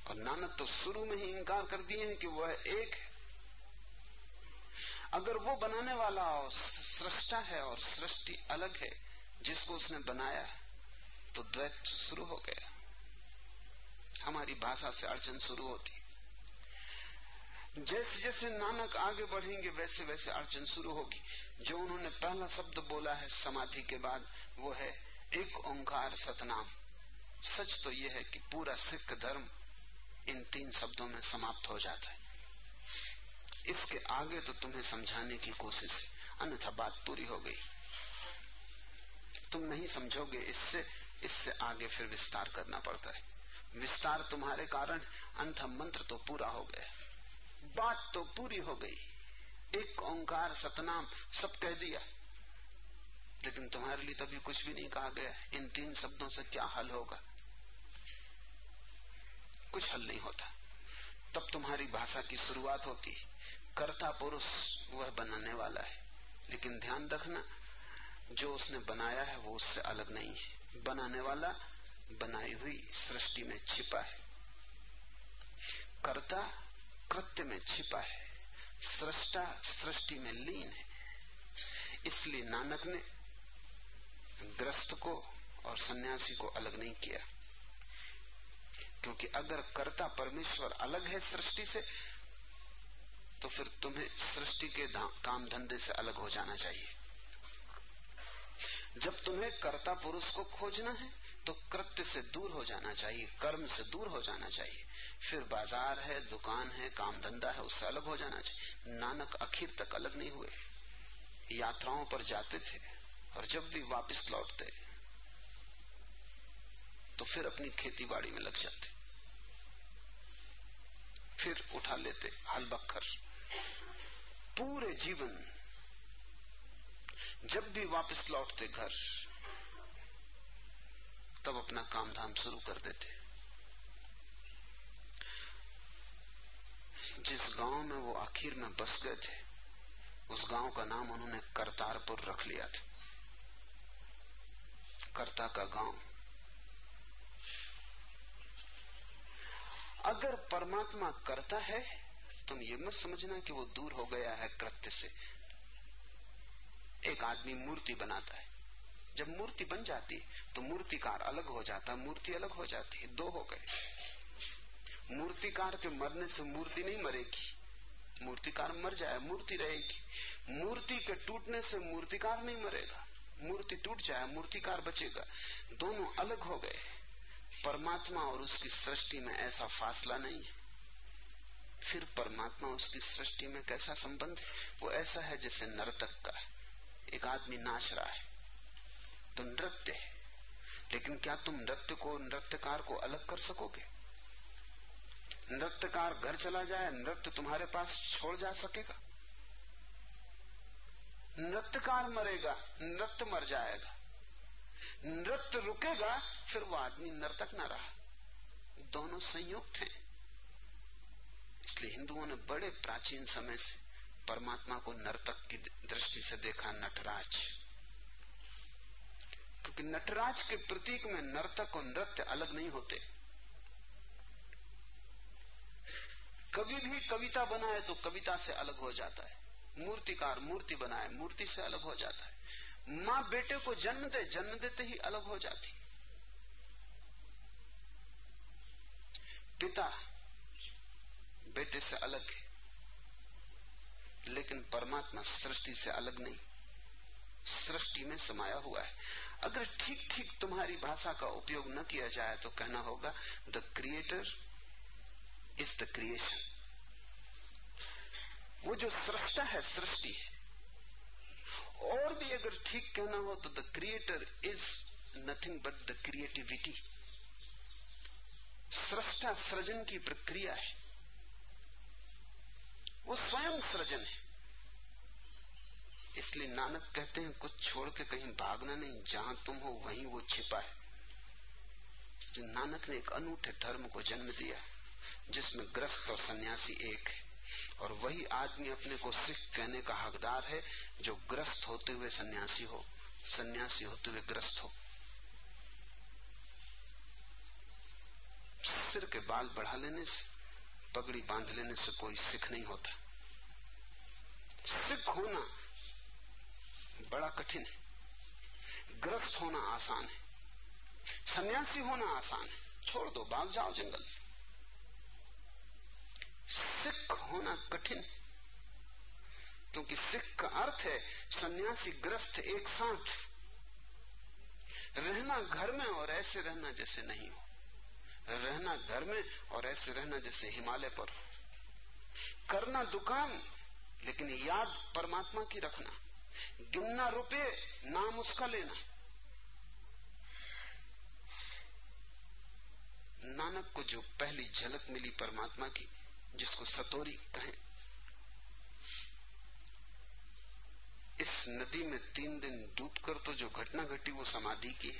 और नानक तो शुरू में ही इंकार कर दिए हैं कि वह एक है। अगर वो बनाने वाला और सृष्टा है और सृष्टि अलग है जिसको उसने बनाया तो द्वैत शुरू हो गया। हमारी भाषा से अड़चन शुरू होती। जैसे जैसे नानक आगे बढ़ेंगे, वैसे वैसे अड़चन शुरू होगी। जो उन्होंने पहला शब्द बोला है, समाधि के बाद, वो है एक ओंकार सतनाम। सच तो यह है कि पूरा सिख धर्म इन तीन शब्दों में समाप्त हो जाता है। इसके आगे तो तुम्हें समझाने की कोशिश, अन्यथा बात पूरी हो गई। तुम नहीं समझोगे, इससे इससे आगे फिर विस्तार करना पड़ता है। विस्तार तुम्हारे कारण अंत मंत्र तो पूरा हो गया। बात तो पूरी हो गई। एक ओंकार सतनाम सब कह दिया। लेकिन तुम्हारे लिए तभी कुछ भी नहीं कहा गया। इन तीन शब्दों से क्या हल होगा? कुछ हल नहीं होता। तब तुम्हारी भाषा की शुरुआत होती। कर्ता पुरुष वह बनाने वाला है। लेकिन ध्यान रखना जो उसने बनाया है, वो उससे अलग नहीं है। बनाने वाला बनाई हुई सृष्टि में छिपा है। कर्ता कृत्य में छिपा है। सृष्टा सृष्टि में लीन है। इसलिए नानक ने ग्रस्त को और सन्यासी को अलग नहीं किया। क्योंकि अगर कर्ता परमेश्वर अलग है सृष्टि से तो फिर तुम्हें सृष्टि के काम धंधे से अलग हो जाना चाहिए। जब तुम्हें कर्ता पुरुष को खोजना है तो कृत्य से दूर हो जाना चाहिए, कर्म से दूर हो जाना चाहिए। फिर बाज़ार है, दुकान है, काम धंधा है, उससे अलग हो जाना चाहिए। नानक आखिर तक अलग नहीं हुए। यात्राओं पर जाते थे और जब भी वापस लौटते तो फिर अपनी खेती बाड़ी में लग जाते। फिर उठा लेते हल बखर। पूरे जीवन जब भी वापस लौटते घर, तब अपना काम धाम शुरू कर देते। जिस गाँव में वो आखिर में बस गए थे, उस गाँव का नाम उन्होंने करतारपुर रख लिया था। कर्ता का गाँव। अगर परमात्मा करता है तुम ये मत समझना कि वो दूर हो गया है कृत्य से। एक आदमी मूर्ति बनाता है। जब मूर्ति बन जाती है तो मूर्तिकार अलग हो जाता है, मूर्ति अलग हो जाती है, दो हो गए। मूर्तिकार के मरने से मूर्ति नहीं मरेगी। मूर्तिकार मर जाए, मूर्ति रहेगी। मूर्ति के टूटने से मूर्तिकार नहीं मरेगा। मूर्ति टूट जाए, मूर्तिकार बचेगा। दोनों अलग हो गए। परमात्मा और उसकी सृष्टि में ऐसा फासला नहीं है। फिर परमात्मा उसकी सृष्टि में कैसा संबंध वो ऐसा है जैसे नर्तक का एक आदमी नाच रहा है। तो नृत्य है। लेकिन क्या तुम नृत्य को, नृत्यकार को अलग कर सकोगे? नृत्यकार घर चला जाए, नृत्य तुम्हारे पास छोड़ जा सकेगा। नृत्यकार मरेगा, नृत्य मर जाएगा। नृत्य रुकेगा, फिर वो आदमी नर्तक न रहा। दोनों संयुक्त हैं। इसलिए हिंदुओं ने बड़े प्राचीन समय से परमात्मा को नर्तक की दृष्टि से देखा नटराज। क्योंकि नटराज के प्रतीक में नर्तक और नृत्य अलग नहीं होते। कभी भी कविता बनाए तो कविता से अलग हो जाता है। मूर्तिकार मूर्ति बनाए, मूर्ति से अलग हो जाता है। माँ बेटे को जन्म दे, जन्म देते ही अलग हो जाती। पिता बेटे से अलग है। लेकिन परमात्मा सृष्टि से अलग नहीं। सृष्टि में समाया हुआ है। अगर ठीक ठीक तुम्हारी भाषा का उपयोग न किया जाए तो कहना होगा the creator is the creation वो जो सृष्टा है, सृष्टि है। और भी अगर ठीक कहना हो तो the creator is nothing but the creativity सृष्टा सृजन की प्रक्रिया है। वो स्वयं सृजन है। इसलिए नानक कहते हैं, कुछ छोड़ के कहीं भागना नहीं, जहाँ तुम हो वहीं वो छिपा है। नानक ने एक अनूठे धर्म को जन्म दिया जिसमें ग्रस्त और सन्यासी एक है। और वही आदमी अपने को सिख कहने का हकदार है, जो ग्रस्त होते हुए सन्यासी हो, सन्यासी होते हुए ग्रस्त हो। सिर के बाल बढ़ा लेने से पगड़ी बाँध लेने से कोई सिख नहीं होता। सिख होना बड़ा कठिन है। ग्रस्त होना आसान है। सन्यासी होना आसान है। छोड़ दो, भाग जाओ जंगल सिख होना कठिन है। क्योंकि सिख का अर्थ है, सन्यासी ग्रस्त एक साथ रहना घर में और ऐसे रहना जैसे नहीं हो। रहना घर में और ऐसे रहना जैसे हिमालय पर। करना दुकान, लेकिन याद परमात्मा की रखना। गिनना रुपए नाम उसका लेना। नानक को जो पहली झलक मिली परमात्मा की, जिसको सतोरी कहें। इस नदी में तीन दिन डूबकर तो जो घटना घटी वो समाधि की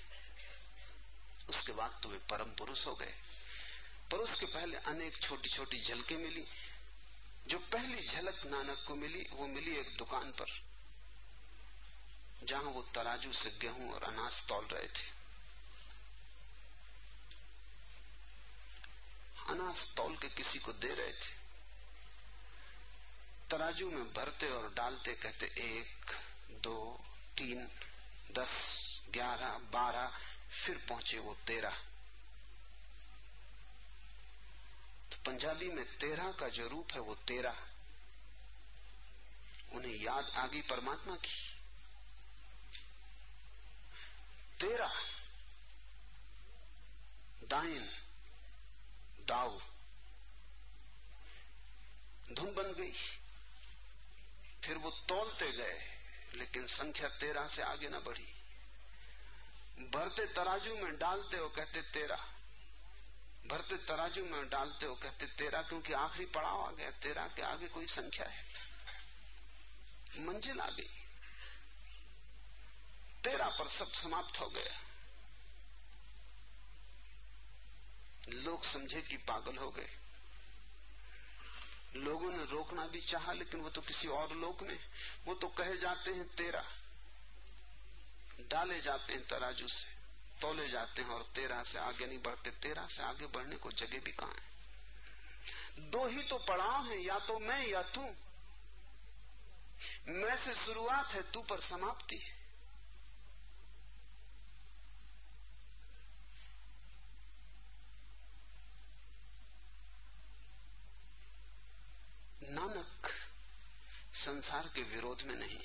उसके बाद तो वे परम पुरुष हो गए। पर उसके पहले अनेक छोटी छोटी झलके मिली। जो पहली झलक नानक को मिली, वो मिली एक दुकान पर, जहाँ वो तराजू से गेहूँ और अनाज तोल रहे थे। अनाज तौल के किसी को दे रहे थे। तराजू में भरते और डालते कहते, एक, दो, तीन, दस, ग्यारह, बारह फिर पहुँचे वो तेरह। तो पंजाबी में तेरह का जो रूप है वो तेरह। उन्हें याद आ गई परमात्मा की। तेरह। दाइन दाऊ। धुन बन गई। फिर वो तोलते गए, लेकिन संख्या तेरह से आगे ना बढ़ी। भरते तराजू में डालते हो, कहते तेरा। भरते तराजू में डालते हो, कहते तेरा, क्योंकि आखिरी पड़ाव आ गया, तेरा के आगे कोई संख्या है। मंजिल आ गई। तेरा पर सब समाप्त हो गया। लोग समझे कि पागल हो गए। लोगों ने रोकना भी चाहा, लेकिन वो तो किसी और लोक में। वो तो कहे जाते हैं तेरा। डाले जाते हैं तराजू से, तोले जाते हैं और तेरह से आगे नहीं बढ़ते। तेरह से आगे बढ़ने को जगह भी कहा है? दो ही तो पड़ाव है, या तो मैं या तू। मैं से शुरुआत है, तू पर समाप्ति है। नानक संसार के विरोध में नहीं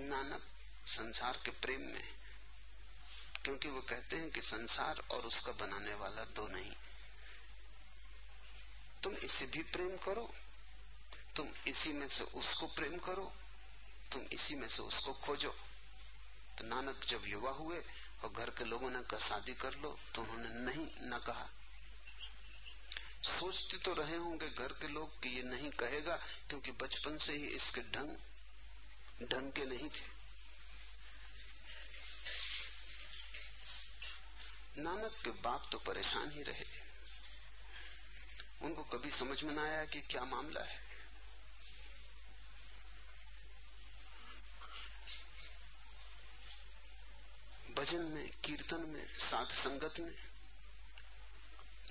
नानक संसार के प्रेम में। क्योंकि वो कहते हैं कि संसार और उसका बनाने वाला दो नहीं। तुम इसे भी प्रेम करो, तुम इसी में से उसको प्रेम करो, तुम इसी में से उसको खोजो। तो नानक जब युवा हुए और घर के लोगों ने कहा, शादी कर लो तो उन्होंने नहीं न कहा। सोचते तो रहे होंगे घर के लोग कि ये नहीं कहेगा, क्योंकि बचपन से ही इसके ढंग ढंग के नहीं थे। नानक के बाप तो परेशान ही रहे। उनको कभी समझ में ना आया कि क्या मामला है। भजन में, कीर्तन में, साध संगत में,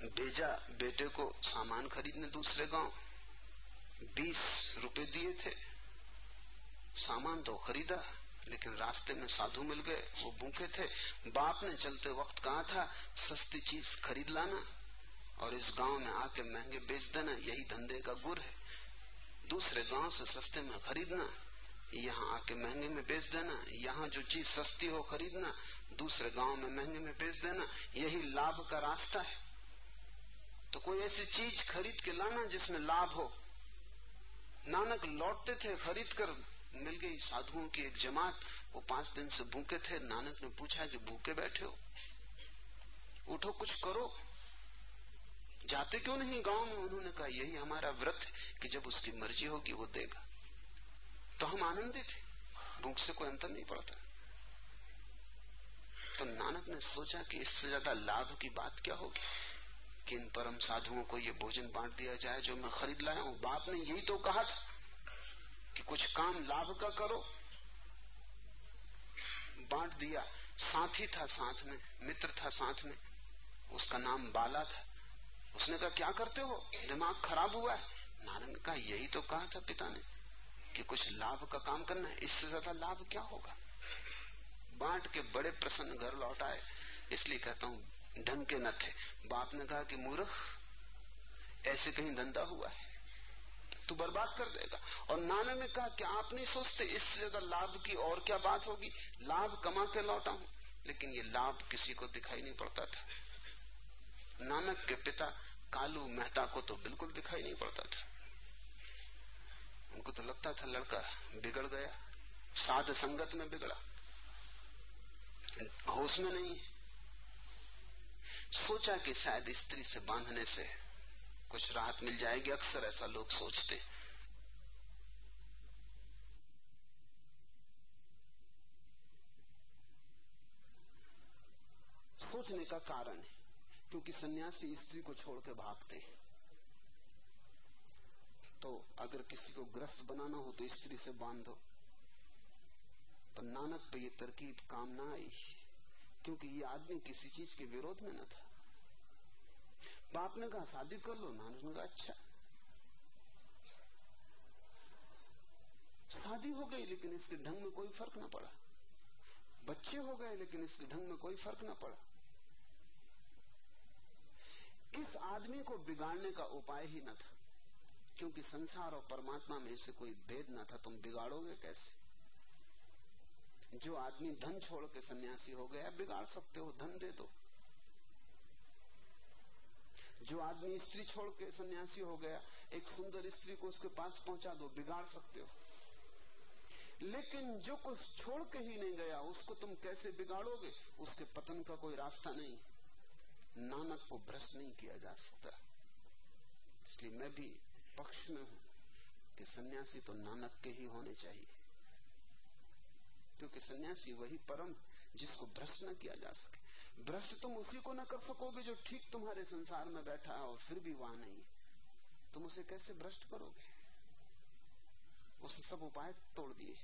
भेजा बेटे को सामान खरीदने दूसरे गाँव, बीस रुपए दिए थे। सामान तो खरीदा, लेकिन रास्ते में साधु मिल गए, वो भूखे थे। बाप ने चलते वक्त कहा था, सस्ती चीज़ खरीद लाना। और इस गाँव में आके महँगे बेच देना, यही धंधे का गुर है। दूसरे गाँव से सस्ते में खरीदना, यहाँ आके महँगे में बेच देना, यहाँ जो चीज़ सस्ती हो खरीदना, दूसरे गाँव में महँगे में बेच देना, यही लाभ का रास्ता है। तो कोई ऐसी चीज़ खरीद के लाना जिसमें लाभ हो। नानक लौटते थे खरीद कर मिल गई साधुओं की एक जमात। वो पाँच दिन से भूखे थे। नानक ने पूछा कि भूखे बैठे हो, उठो, कुछ करो। जाते क्यों नहीं? गाँव में उन्होंने कहा, यही हमारा व्रत है कि जब उसकी मर्ज़ी होगी, वो देगा। तो हम आनंदित थे। भूख से कोई अंतर नहीं पड़ता। तो नानक ने सोचा कि इससे ज़्यादा लाभ की बात क्या होगी? कि इन परम साधुओं को ये भोजन बांट दिया जाए, जो मैं खरीद लाया हूँ। बाप ने यही तो कहा था। कि कुछ काम लाभ का करो। बांट दिया। साथी था साथ में, मित्र था साथ में। उसका नाम बाला था। उसने कहा, क्या करते हो? दिमाग खराब हुआ है? नानक ने कहा, यही तो कहा था पिता ने कि कुछ लाभ का काम करना है। इससे ज़्यादा लाभ क्या होगा? बांट के बड़े प्रसन्न घर लौट आए। इसलिए कहता हूँ, ढंग के न थे। बाप ने कहा कि, मूर्ख, ऐसे कहीं धंधा हुआ है? तू बर्बाद कर देगा। और नाना ने कहा कि आप नहीं सोचते, इससे ज़्यादा लाभ की और क्या बात होगी? लाभ कमा के लौटा हूँ। लेकिन ये लाभ किसी को दिखाई नहीं पड़ता था। नानक के पिता कालू मेहता को तो बिल्कुल दिखाई नहीं पड़ता था। उनको तो लगता था लड़का बिगड़ गया, साध संगत में बिगड़ा। होश में नहीं सोचा कि शायद स्त्री से बांधने से कुछ राहत मिल जाएगी, अक्सर ऐसा लोग सोचते। सोचने का कारण है, क्योंकि सन्यासी स्त्री को छोड़ के भागते हैं। तो अगर किसी को ग्रस्त बनाना हो तो स्त्री से बांधो। पर नानक पे ये तरकीब काम ना आई, क्योंकि ये आदमी किसी चीज़ के विरोध में न था। बाप ने कहा, शादी कर लो। नानक ने कहा अच्छा। शादी हो गई, लेकिन इसके ढंग में कोई फ़र्क ना पड़ा। बच्चे हो गए, लेकिन इसके ढंग में कोई फ़र्क ना पड़ा। इस आदमी को बिगाड़ने का उपाय ही न था, क्योंकि संसार और परमात्मा में से कोई भेद न था। तुम बिगाड़ोगे कैसे? जो आदमी धन छोड़ के सन्यासी हो गया, बिगाड़ सकते हो, धन दे दो। जो आदमी स्त्री छोड़ के सन्यासी हो गया, एक सुंदर स्त्री को उसके पास पहुँचा दो, बिगाड़ सकते हो। लेकिन जो कुछ छोड़ के ही नहीं गया, उसको तुम कैसे बिगाड़ोगे? उसके पतन का कोई रास्ता नहीं। नानक को भ्रष्ट नहीं किया जा सकता। इसलिए मैं भी पक्ष में हूँ कि सन्यासी तो नानक के ही होने चाहिए। क्योंकि सन्यासी वही परम जिसको भ्रष्ट न किया जा सके। भ्रष्ट तुम उसी को न कर सकोगे जो ठीक तुम्हारे संसार में बैठा है और फिर भी वहाँ नहीं तुम उसे कैसे भ्रष्ट करोगे? उसने सब उपाय तोड़ दिए।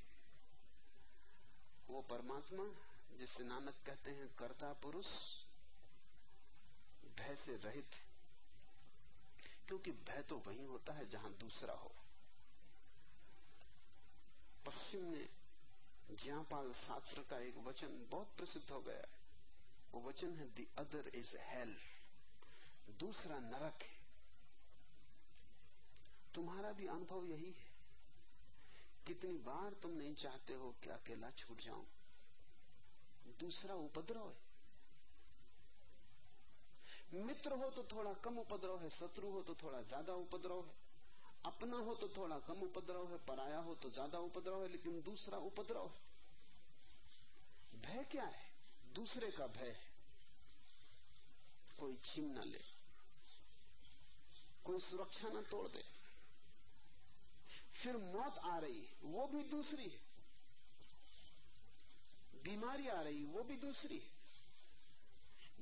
वो परमात्मा, जिसे नानक कहते हैं कर्ता पुरुष, भय से रहित क्योंकि भय तो वही होता है जहाँ दूसरा हो। पश्चिम में ज्यापाल शास्त्र का एक वचन बहुत प्रसिद्ध हो गया है। वो वचन है दी अदर इज़ हेल दूसरा, नरक है। तुम्हारा भी अनुभव यही है। कितनी बार तुम नहीं चाहते हो कि अकेला छूट जाऊँ। दूसरा उपद्रव है। मित्र हो तो थोड़ा कम उपद्रव है, शत्रु हो तो थोड़ा ज़्यादा उपद्रव है। अपना हो तो थोड़ा कम उपद्रव है, पराया हो तो ज़्यादा उपद्रव है, लेकिन दूसरा उपद्रव है। भय क्या है? दूसरे का भय है। कोई छीन न ले। कोई सुरक्षा न तोड़ दे। फिर मौत आ रही वो भी दूसरी है। बीमारी आ रही वो भी दूसरी है।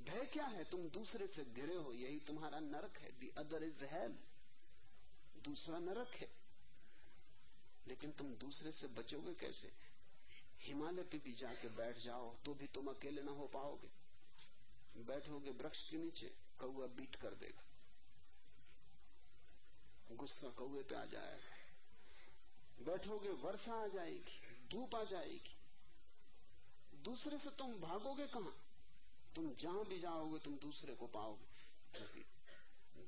भय क्या है? तुम दूसरे से घिरे हो, यही तुम्हारा नरक है। दी अदर इज़ हेल दूसरा नरक है। लेकिन तुम दूसरे से बचोगे कैसे? हिमालय पे भी जाके बैठ जाओ तो भी तुम अकेले ना हो पाओगे। बैठोगे वृक्ष के नीचे कौआ बीट कर देगा। गुस्सा कौए पे आ जाएगा। बैठोगे, वर्षा आ जाएगी, धूप आ जाएगी। दूसरे से तुम भागोगे कहा? तुम जहाँ भी जाओगे, तुम दूसरे को पाओगे। क्योंकि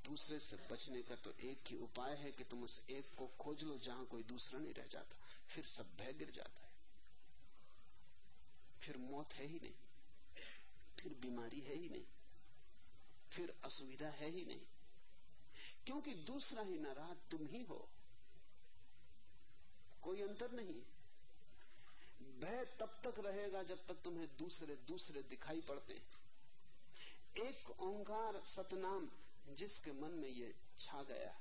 दूसरे से बचने का तो एक ही उपाय है कि तुम उस एक को खोज लो जहाँ कोई दूसरा नहीं रह जाता। फिर सब भय गिर जाता। फिर मौत है ही नहीं, फिर बीमारी है ही नहीं, फिर असुविधा है ही नहीं। क्योंकि दूसरा ही न रहा तुम ही हो। कोई अंतर नहीं। भय तब तक रहेगा जब तक तुम्हें दूसरे दूसरे दिखाई पड़ते एक ओंकार सतनाम जिसके मन में ये छा गया,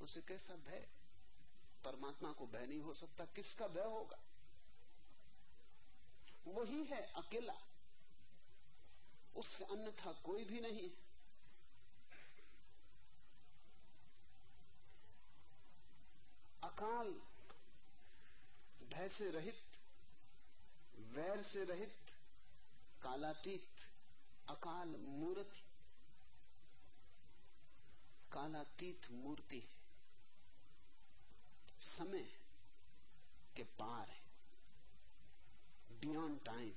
उसे कैसा भय? परमात्मा को भय नहीं हो सकता। किसका भय होगा? वही है अकेला। उससे अन्यथा कोई भी नहीं। अकाल, भय से रहित, वैर से रहित, कालातीत, अकाल मूर्ति। कालातीत मूर्ति है। समय के पार है। बियॉन्ड टाइम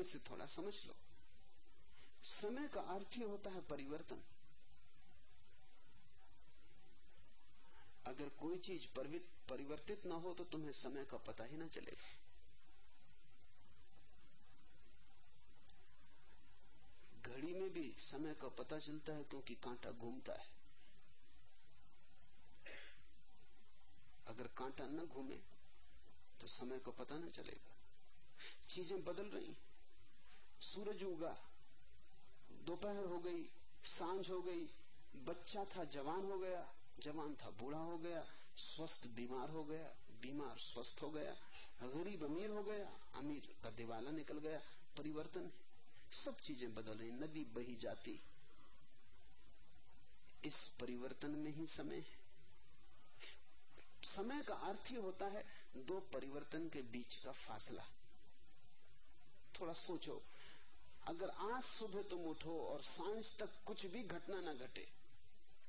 इसे थोड़ा समझ लो। समय का अर्थ ही होता है परिवर्तन। अगर कोई चीज़ परिवर्तित ना हो तो तुम्हें समय का पता ही ना चलेगा घड़ी में भी समय का पता चलता है क्योंकि कांटा घूमता है। अगर कांटा न घूमे तो समय को पता न चलेगा। चीज़ें बदल रही। सूरज उगा, दोपहर हो गई, साँझ हो गई, बच्चा था, जवान हो गया, जवान था, बूढ़ा हो गया, स्वस्थ, बीमार हो गया, बीमार, स्वस्थ हो गया, गरीब, अमीर हो गया, अमीर का दिवाला निकल गया, परिवर्तन, सब चीज़ें बदल रही, नदी बही जाती। इस परिवर्तन में ही समय है। समय का अर्थ ही होता है दो परिवर्तन के बीच का फासला। थोड़ा सोचो। अगर आज सुबह तुम उठो और साँझ तक कुछ भी घटना ना घटे,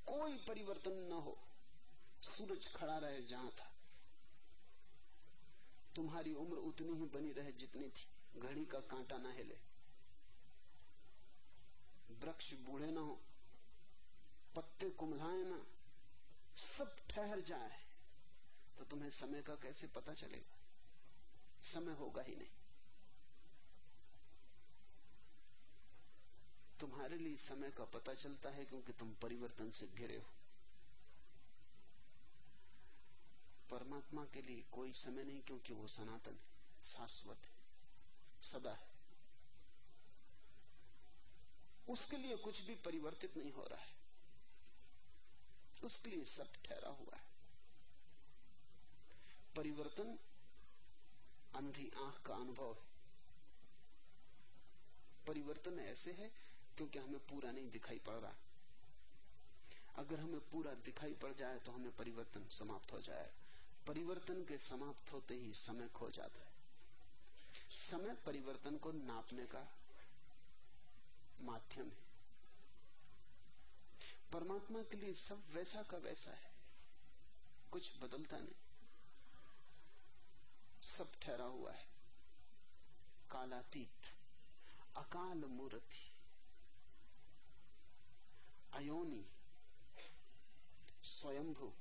कोई परिवर्तन न हो, सूरज खड़ा रहे जहाँ था। तुम्हारी उम्र उतनी ही बनी रहे जितनी थी। घड़ी का कांटा ना हिले। वृक्ष बूढ़े ना हो, पत्ते कुमलाए ना, सब ठहर जाए। तो तुम्हें समय का कैसे पता चलेगा? समय होगा ही नहीं। तुम्हारे लिए समय का पता चलता है क्योंकि तुम परिवर्तन से घिरे हो। परमात्मा के लिए कोई समय नहीं क्योंकि वो सनातन है, शाश्वत है, सदा है। उसके लिए कुछ भी परिवर्तित नहीं हो रहा है। उसके लिए सब ठहरा हुआ है। परिवर्तन अंधी आँख का अनुभव है। परिवर्तन ऐसे है क्योंकि हमें पूरा नहीं दिखाई पड़ रहा। अगर हमें पूरा दिखाई पड़ जाए तो हमें परिवर्तन समाप्त हो जाए। परिवर्तन के समाप्त होते ही समय खो जाता है। समय परिवर्तन को नापने का माध्यम है। परमात्मा के लिए सब वैसा का वैसा है। कुछ बदलता नहीं। सब ठहरा हुआ है। कालातीत, अकाल मूर्ति। अयोनी स्वयंभू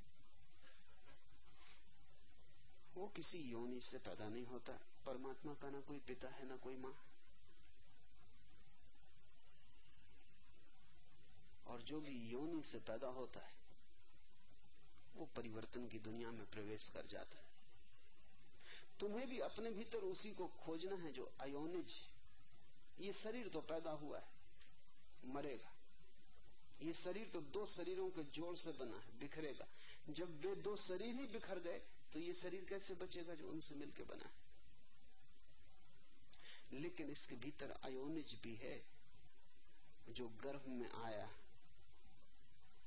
वो किसी योनि से पैदा नहीं होता। परमात्मा का ना कोई पिता है, ना कोई माँ। और जो भी योनि से पैदा होता है, वो परिवर्तन की दुनिया में प्रवेश कर जाता है। तुम्हें भी अपने भीतर उसी को खोजना है जो अयोनिज ये शरीर तो पैदा हुआ है, मरेगा। ये शरीर तो दो शरीरों के जोड़ से बना है, बिखरेगा। जब वे दो शरीर ही बिखर गए तो ये शरीर कैसे बचेगा जो उनसे मिलकर बना है? लेकिन इसके भीतर अयोनिज भी है, जो गर्भ में आया,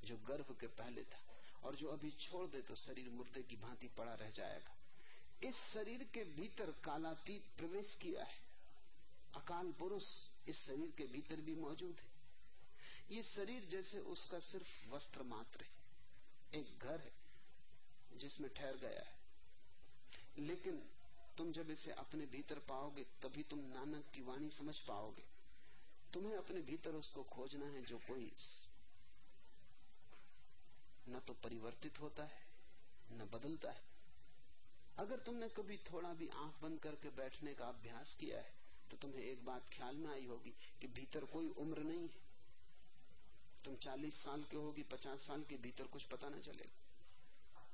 जो गर्भ के पहले था, और जो अभी छोड़ दे तो शरीर मुर्दे की भांति पड़ा रह जाएगा। इस शरीर के भीतर कालातीत प्रवेश किया है। अकाल पुरुष इस शरीर के भीतर भी मौजूद है। ये शरीर जैसे उसका सिर्फ़ वस्त्र मात्र है। एक घर है, जिसमें ठहर गया है। लेकिन तुम जब इसे अपने भीतर पाओगे, तभी तुम नानक की वाणी समझ पाओगे। तुम्हें अपने भीतर उसको खोजना है जो कोई न तो परिवर्तित होता है, न बदलता है। अगर तुमने कभी थोड़ा भी आँख बंद करके बैठने का अभ्यास किया है तो तुम्हें एक बात ख्याल में आई होगी कि भीतर कोई उम्र नहीं है। तुम 40 साल के होगी 50 साल के भीतर कुछ पता ना चलेगा।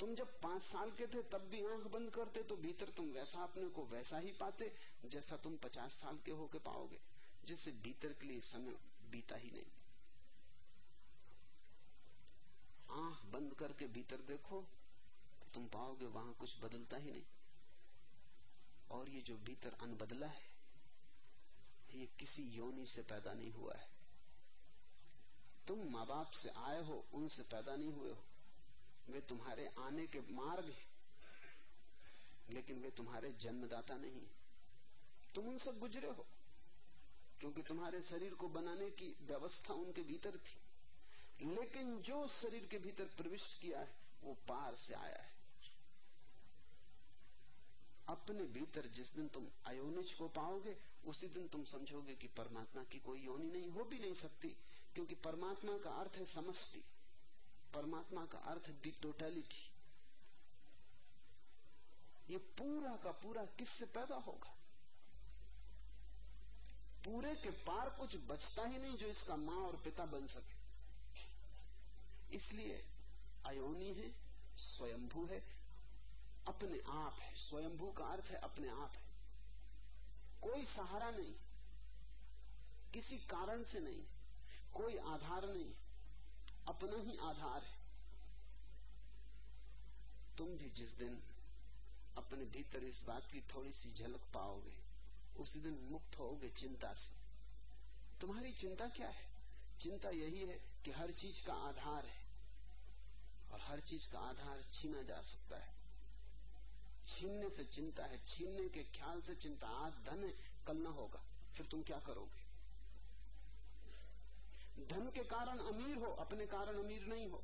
तुम जब पाँच साल के थे, तब भी आँख बंद करते तो भीतर तुम वैसा अपने को वैसा ही पाते, जैसा तुम पचास साल के होके पाओगे, जिससे भीतर के लिए समय बीता ही नहीं। आँख बंद करके भीतर देखो तो तुम पाओगे वहाँ कुछ बदलता ही नहीं। और ये जो भीतर अनबदला है, ये किसी योनि से पैदा नहीं हुआ है। तुम माँ बाप से आए हो, उनसे पैदा नहीं हुए हो। वे तुम्हारे आने के मार्ग हैं, लेकिन वे तुम्हारे जन्मदाता नहीं तुम उनसे गुजरे हो, क्योंकि तुम्हारे शरीर को बनाने की व्यवस्था उनके भीतर थी। लेकिन जो शरीर के भीतर प्रविष्ट किया है, वो पार से आया है। अपने भीतर जिस दिन तुम अयोनिज को पाओगे, उसी दिन तुम समझोगे कि परमात्मा की कोई योनि नहीं, हो भी नहीं सकती। क्योंकि परमात्मा का अर्थ है समष्टि। परमात्मा का अर्थ दी टोटलिटी ये पूरा का पूरा किससे पैदा होगा? पूरे के पार कुछ बचता ही नहीं जो इसका माँ और पिता बन सके। इसलिए अयोनी है, स्वयंभू है, अपने आप है। स्वयंभू का अर्थ है अपने आप है। कोई सहारा नहीं, किसी कारण से नहीं। कोई आधार नहीं, अपना ही आधार है। तुम भी जिस दिन अपने भीतर इस बात की थोड़ी सी झलक पाओगे, उसी दिन मुक्त होगे चिंता से। तुम्हारी चिंता क्या है? चिंता यही है कि हर चीज़ का आधार है, और हर चीज़ का आधार छीना जा सकता है। छीनने से चिंता है, छीनने के ख्याल से चिंता, आज धन है कल न होगा, फिर तुम क्या करोगे? धन के कारण अमीर हो, अपने कारण अमीर नहीं हो।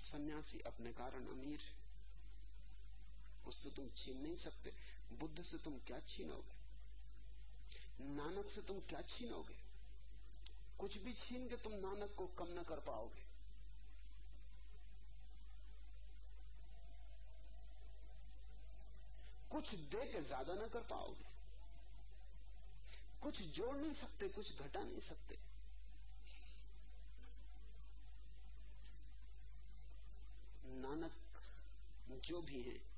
सन्यासी अपने कारण अमीर। है उससे तुम छीन नहीं सकते। बुद्ध से तुम क्या छीनोगे? नानक से तुम क्या छीनोगे? कुछ भी छीन के तुम नानक को कम न कर पाओगे। कुछ दे के ज़्यादा ना कर पाओगे। कुछ जोड़ नहीं सकते, कुछ घटा नहीं सकते। नानक जो भी है,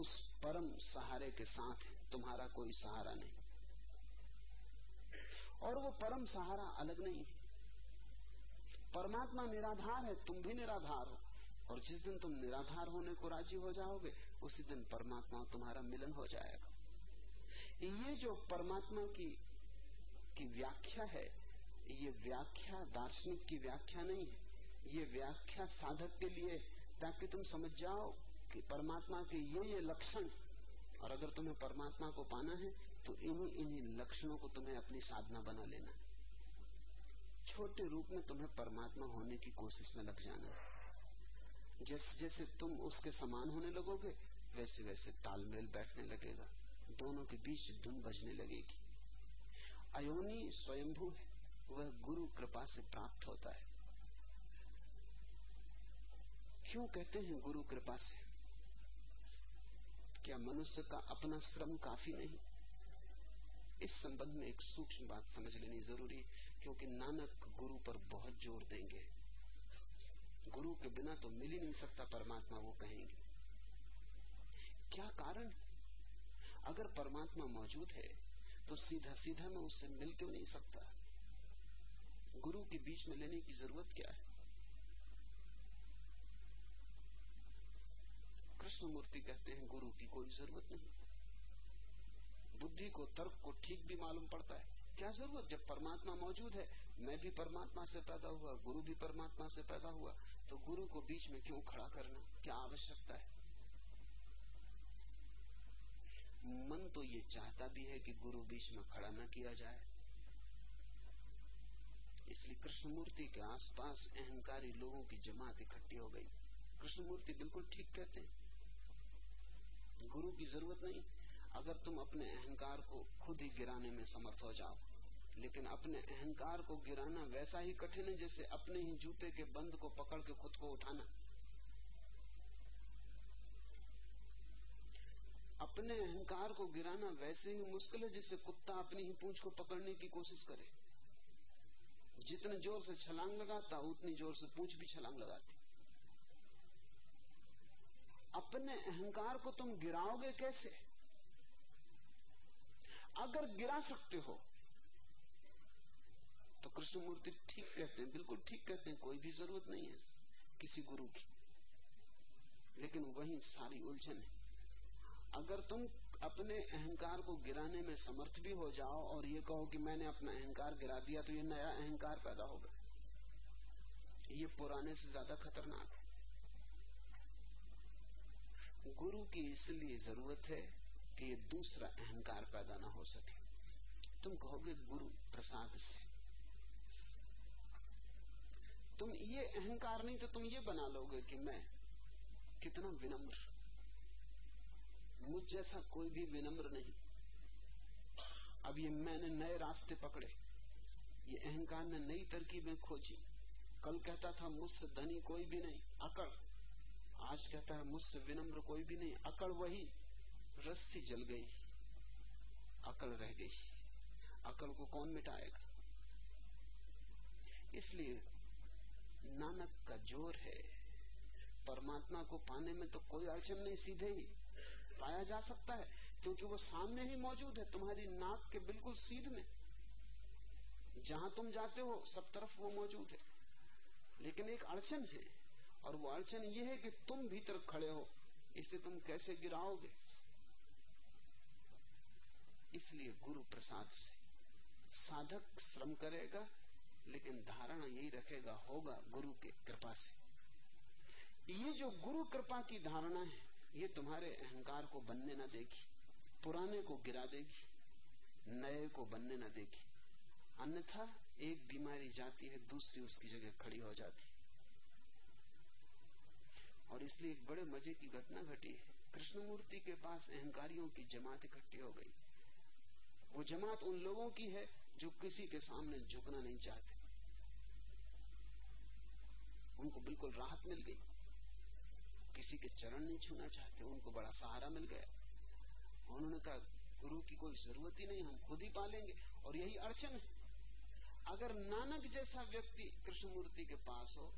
उस परम सहारे के साथ है, तुम्हारा कोई सहारा नहीं। और वो परम सहारा अलग नहीं है। परमात्मा निराधार है, तुम भी निराधार हो। और जिस दिन तुम निराधार होने को राज़ी हो जाओगे, उसी दिन परमात्मा तुम्हारा मिलन हो जाएगा। ये जो परमात्मा की की व्याख्या है, ये व्याख्या दार्शनिक की व्याख्या नहीं है। ये व्याख्या साधक के लिए, ताकि तुम समझ जाओ कि परमात्मा के ये ये लक्षण, और अगर तुम्हें परमात्मा को पाना है तो इन्हीं इन्हीं लक्षणों को तुम्हें अपनी साधना बना लेना छोटे रूप में तुम्हें परमात्मा होने की कोशिश में लग जाना है। जैसे जैसे तुम उसके समान होने लगोगे, वैसे वैसे तालमेल बैठने लगेगा। दोनों के बीच धुन बजने लगेगी। अयोनी स्वयंभू है, वह गुरु कृपा से प्राप्त होता है। क्यों कहते हैं गुरु कृपा से? क्या मनुष्य का अपना श्रम काफ़ी नहीं? इस संबंध में एक सूक्ष्म बात समझ लेनी ज़रूरी, क्योंकि नानक गुरु पर बहुत ज़ोर देंगे। गुरु के बिना तो मिल ही नहीं सकता परमात्मा, वो कहेंगे। क्या कारण? अगर परमात्मा मौजूद है तो सीधा सीधा मैं उससे मिल क्यों नहीं सकता? गुरु के बीच में लेने की ज़रूरत क्या है? कृष्णमूर्ति कहते हैं, गुरु की कोई ज़रूरत नहीं। बुद्धि को, तर्क को ठीक भी मालूम पड़ता है। क्या ज़रूरत? जब परमात्मा मौजूद है, मैं भी परमात्मा से पैदा हुआ, गुरु भी परमात्मा से पैदा हुआ तो गुरु को बीच में क्यों खड़ा करना? क्या आवश्यकता है? मन तो ये चाहता भी है कि गुरु बीच में खड़ा न किया जाए। इसलिए कृष्णमूर्ति के आसपास अहंकारी लोगों की जमात इकट्ठी हो गई। कृष्णमूर्ति बिल्कुल ठीक कहते हैं। गुरु की ज़रूरत नहीं। अगर तुम अपने अहंकार को खुद ही गिराने में समर्थ हो जाओ, लेकिन अपने अहंकार को गिराना वैसा ही कठिन है जैसे अपने ही जूते के बंद को पकड़ के खुद को उठाना। अपने अहंकार को गिराना वैसे ही मुश्किल है जैसे कुत्ता अपनी ही पूंछ को पकड़ने की कोशिश करे। जितने ज़ोर से छलांग लगाता, उतनी ज़ोर से पूंछ भी छलांग लगाती। अपने अहंकार को तुम गिराओगे कैसे? अगर गिरा सकते हो तो कृष्णमूर्ति ठीक कहते हैं, बिल्कुल ठीक कहते हैं, कोई भी ज़रूरत नहीं है किसी गुरु की। लेकिन वही सारी उलझन है। अगर तुम अपने अहंकार को गिराने में समर्थ भी हो जाओ और ये कहो कि मैंने अपना अहंकार गिरा दिया तो ये नया अहंकार पैदा होगा। ये पुराने से ज़्यादा खतरनाक है। गुरु की इसलिए ज़रूरत है कि ये दूसरा अहंकार पैदा ना हो सके। तुम कहोगे, गुरु, प्रसाद से। तुम ये अहंकार नहीं तो तुम ये बना लोगे कि मैं कितना विनम्र मुझ जैसा कोई भी विनम्र नहीं। अब ये मैंने नए रास्ते पकड़े। ये अहंकार ने नई तरकीबें खोजी। कल कहता था, मुझसे धनी कोई भी नहीं, अकड़। आज कहता है, मुझसे विनम्र कोई भी नहीं, अकड़ वही। रस्सी जल गई। अकल रह गई। अकल को कौन मिटाएगा? इसलिए नानक का ज़ोर है। परमात्मा को पाने में तो कोई अड़चन नहीं, सीधे ही। पाया जा सकता है, क्योंकि वो सामने ही मौजूद है, तुम्हारी नाक के बिल्कुल सीध में। जहाँ तुम जाते हो, सब तरफ़ वो मौजूद है। लेकिन एक अड़चन है, और वो अड़चन ये है कि तुम भीतर खड़े हो, इसे तुम कैसे गिराओगे? इसलिए गुरु प्रसाद से साधक श्रम करेगा, लेकिन धारणा यही रखेगा, होगा गुरु के कृपा से। ये जो गुरु कृपा की धारणा है ये तुम्हारे अहंकार को बनने न देगी पुराने को गिरा देगी नए को बनने न देगी अन्यथा एक बीमारी जाती है, दूसरी उसकी जगह खड़ी हो जाती और इसलिए एक बड़े मज़े की घटना घटी है। कृष्णमूर्ति के पास अहंकारियों की जमात इकट्ठी हो गई। वो जमात उन लोगों की है जो किसी के सामने झुकना नहीं चाहते। उनको बिल्कुल राहत मिल गई। किसी के चरण नहीं छूना चाहते, उनको बड़ा सहारा मिल गया। उन्होंने कहा, गुरु की कोई ज़रूरत ही नहीं, हम खुद ही पालेंगे। और यही अड़चन है। अगर नानक जैसा व्यक्ति कृष्णमूर्ति के पास हो,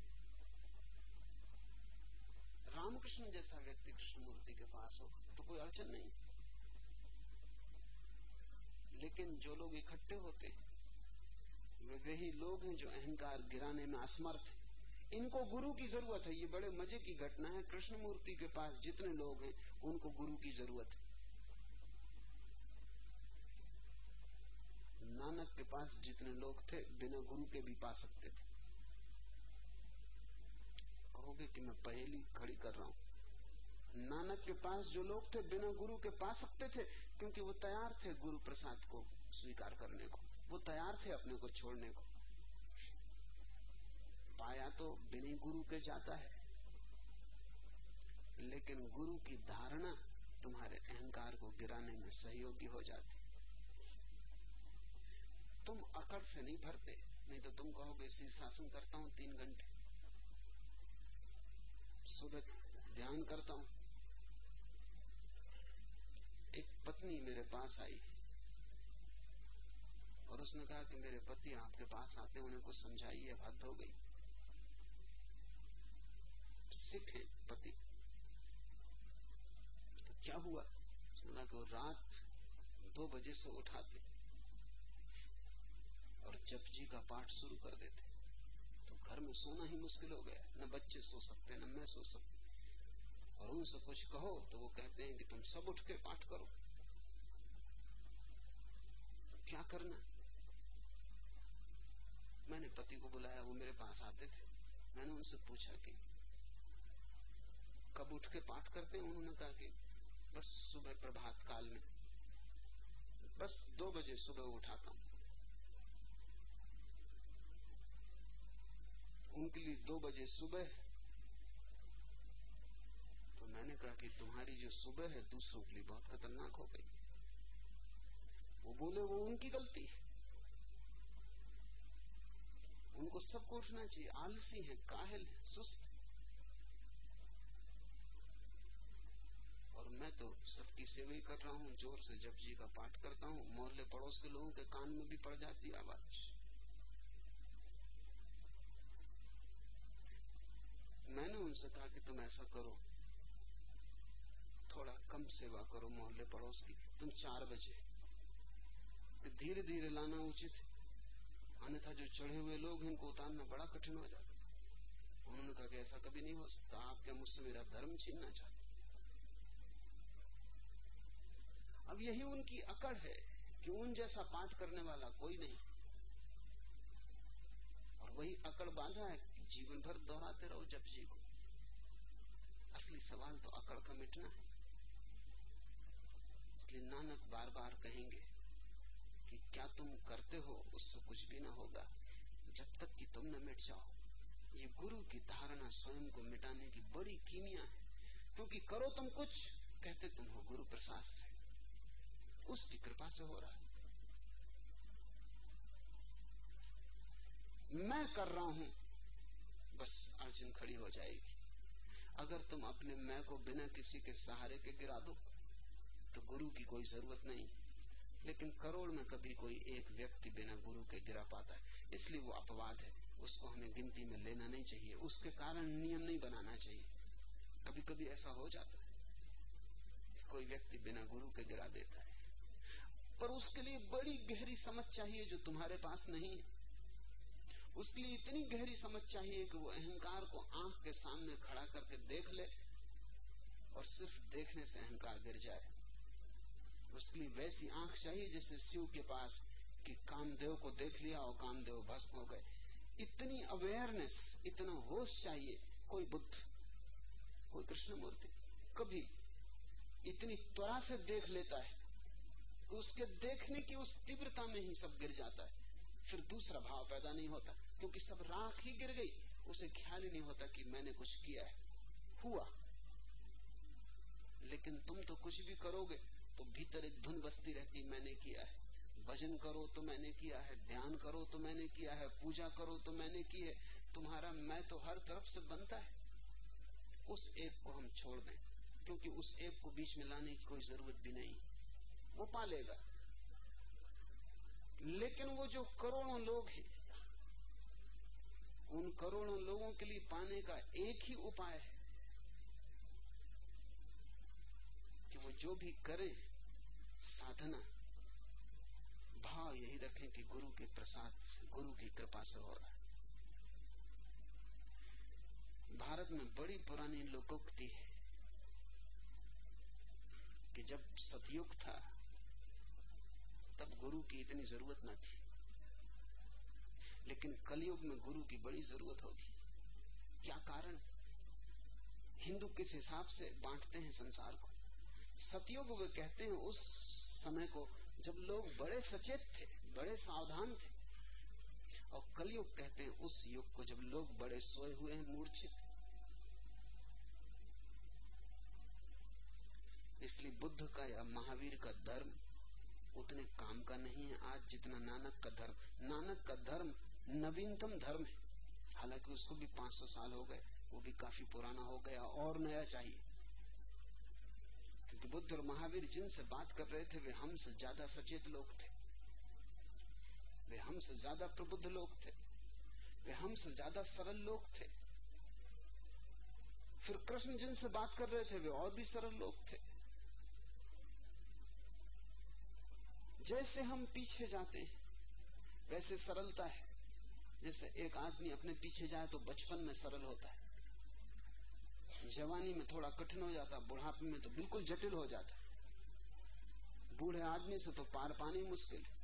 रामकृष्ण जैसा व्यक्ति कृष्णमूर्ति के पास हो तो कोई अड़चन नहीं। लेकिन जो लोग इकट्ठे होते, वे वही लोग हैं जो अहंकार गिराने में असमर्थ है। इनको गुरु की ज़रूरत है। ये बड़े मज़े की घटना है। कृष्णमूर्ति के पास जितने लोग हैं, उनको गुरु की ज़रूरत है। नानक के पास जितने लोग थे, बिना गुरु के भी पा सकते थे। कहोगे कि मैं पहेली खड़ी कर रहा हूँ। नानक के पास जो लोग थे, बिना गुरु के पा सकते थे, क्योंकि वो तैयार थे गुरु प्रसाद को स्वीकार करने को। वो तैयार थे अपने को छोड़ने को। पाया तो बिना गुरु के जाता है। लेकिन गुरु की धारणा तुम्हारे अहंकार को गिराने में सहयोगी हो जाती तुम अकड़ से नहीं भरते, नहीं तो तुम कहोगे शीर्षासन करता हूँ, तीन घंटे। सुबह ध्यान करता हूँ। एक पत्नी मेरे पास आई और उसने कहा कि मेरे पति आपके पास आते उन्हें कुछ समझाइए हद हो गई। सिख है, पति। तो क्या हुआ? कहा कि रात दो बजे से उठाते। और जपजी का पाठ शुरू कर देते। तो घर में सोना ही मुश्किल हो गया। न बच्चे सो सकते, न मैं सो सकती और उनसे कुछ कहो तो वो कहते हैं कि तुम सब उठ के पाठ करो। तो क्या करना? मैंने पति को बुलाया, वो मेरे पास आते थे। मैंने उनसे पूछा कि कब उठ के पाठ करते हैं, उन्होंने कहा कि बस सुबह प्रभात काल में। बस दो बजे सुबह उठाता हूँ। उनके लिए दो बजे सुबह तो मैंने कहा कि तुम्हारी जो सुबह है, दूसरों के लिए बहुत खतरनाक हो गई। वो बोले, वो उनकी गलती है। उनको सबको उठना चाहिए। आलसी है, काहिल है, सुस्त मैं तो सबकी सेवा ही कर रहा हूँ, ज़ोर से जप जी का पाठ करता हूँ, मोहल्ले पड़ोस के लोगों के कान में भी पड़ जाती आवाज़। मैंने उनसे कहा कि तुम ऐसा करो, थोड़ा कम सेवा करो मोहल्ले पड़ोस की, तुम चार बजे। धीरे धीरे लाना उचित, अन्यथा जो चढ़े हुए लोग इनको उतारना बड़ा कठिन हो जाता। उन्होंने कहा कि ऐसा कभी नहीं हो सकता आप क्या मुझसे मेरा धर्म छीनना चाहते। अब यही उनकी अकड़ है कि उन जैसा पाठ करने वाला कोई नहीं। और वही अकड़ बांधा है, जीवन भर दोहराते रहो जप जी को असली सवाल तो अकड़ का मिटना है। इसलिए नानक बार बार कहेंगे कि क्या तुम करते हो, उससे कुछ भी ना होगा। जब तक कि तुम न मिट जाओ। ये गुरु की धारणा स्वयं को मिटाने की बड़ी कीमिया है। क्योंकि करो तुम कुछ, कहते तुम हो गुरु प्रसाद से। उसकी कृपा से हो रहा है। मैं कर रहा हूँ, बस अर्जुन खड़ी हो जाएगी। अगर तुम अपने मैं को बिना किसी के सहारे के गिरा दो तो गुरु की कोई ज़रूरत नहीं। लेकिन करोड़ में कभी कोई एक व्यक्ति बिना गुरु के गिरा पाता है। इसलिए वो अपवाद है। उसको हमें गिनती में लेना नहीं चाहिए। उसके कारण नियम नहीं बनाना चाहिए। कभी कभी ऐसा हो जाता है कोई व्यक्ति बिना गुरु के गिरा देता है। पर उसके लिए बड़ी गहरी समझ चाहिए जो तुम्हारे पास नहीं है। उसके लिए इतनी गहरी समझ चाहिए कि वो अहंकार को आँख के सामने खड़ा करके देख ले और सिर्फ़ देखने से अहंकार गिर जाए। उसके लिए वैसी आँख चाहिए जैसे शिव के पास कि कामदेव को देख लिया और कामदेव भस्म हो गए। इतनी अवेयरनेस इतना होश चाहिए, कोई बुद्ध, कोई कृष्ण मूर्ति कभी इतनी त्वरा से देख लेता है उसके देखने की उस तीव्रता में ही सब गिर जाता है। फिर दूसरा भाव पैदा नहीं होता, क्योंकि सब राख ही गिर गई। उसे ख्याल ही नहीं होता कि मैंने कुछ किया है। हुआ। लेकिन तुम तो कुछ भी करोगे तो भीतर एक धुन बसती रहती, मैंने किया है। भजन करो तो मैंने किया है, ध्यान करो तो मैंने किया है, पूजा करो तो मैंने की है। तुम्हारा मैं तो हर तरफ़ से बनता है। उस एक को हम छोड़ दें, क्योंकि उस एक को बीच में लाने की कोई ज़रूरत भी नहीं। वो पालेगा। लेकिन वो जो करोड़ों लोग हैं, उन करोड़ों लोगों के लिए पाने का एक ही उपाय है कि वो जो भी करें, साधना, भाव यही रखें कि गुरु के प्रसाद, गुरु की कृपा से हो रहा है। भारत में बड़ी पुरानी लोकोक्ति है कि जब सतयुग था तब गुरु की इतनी ज़रूरत न थी। लेकिन कलयुग में गुरु की बड़ी ज़रूरत होगी। क्या कारण? हिंदू किस हिसाब से बांटते हैं संसार को? सतयुग वे कहते हैं उस समय को जब लोग बड़े सचेत थे, बड़े सावधान थे। और कलयुग कहते हैं उस युग को जब लोग बड़े सोए हुए हैं, मूर्छित। इसलिए बुद्ध का या महावीर का धर्म उतने काम का नहीं है। आज जितना नानक का धर्म, नानक का धर्म नवीनतम धर्म है। हालाँकि उसको भी 500 साल हो गए, वो भी काफ़ी पुराना हो गया, और नया चाहिए। क्योंकि बुद्ध और महावीर जिनसे बात कर रहे थे, वे हमसे ज़्यादा सचेत लोग थे। वे हमसे ज़्यादा प्रबुद्ध लोग थे। वे हमसे ज़्यादा सरल लोग थे। फिर कृष्ण जिनसे बात कर रहे थे, वे और भी सरल लोग थे। जैसे हम पीछे जाते हैं, वैसे सरलता है। जैसे एक आदमी अपने पीछे जाए तो बचपन में सरल होता है। जवानी में थोड़ा कठिन हो जाता, बुढ़ापे में तो बिल्कुल जटिल हो जाता। बूढ़े आदमी से तो पार पानी मुश्किल। है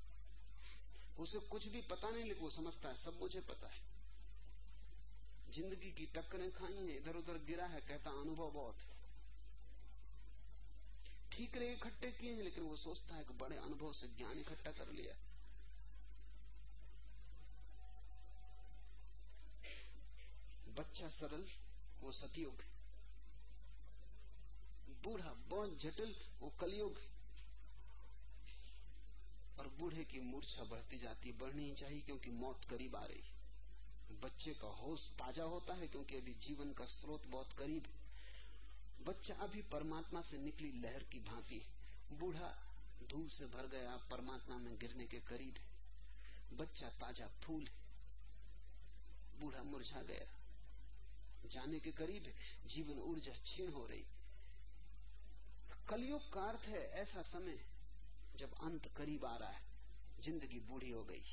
उसे कुछ भी पता नहीं, लेकिन वो समझता है, सब मुझे पता है। ज़िंदगी की टक्करें खाई हैं इधर उधर गिरा है, कहता अनुभव बहुत है। ठीकरे इकट्ठे किए हैं लेकिन वो सोचता है कि बड़े अनुभव से ज्ञान इकट्ठा कर लिया। बच्चा सरल, वो सतयुग। है बूढ़ा बहुत जटिल, वो कलयुग। है और बूढ़े की मूर्छा बढ़ती जाती, बढ़नी चाहिए, क्योंकि मौत करीब आ रही। बच्चे का होश ताज़ा होता है, क्योंकि अभी जीवन का स्रोत बहुत करीब। है बच्चा अभी परमात्मा से निकली लहर की भांति है। बूढ़ा धूल से भर गया परमात्मा में गिरने के करीब है। बच्चा ताज़ा फूल है। बूढ़ा मुरझा गया। जाने के करीब है। जीवन ऊर्जा क्षीण हो रही कलयुग का अर्थ है ऐसा समय जब अंत करीब आ रहा है। ज़िंदगी बूढ़ी हो गई।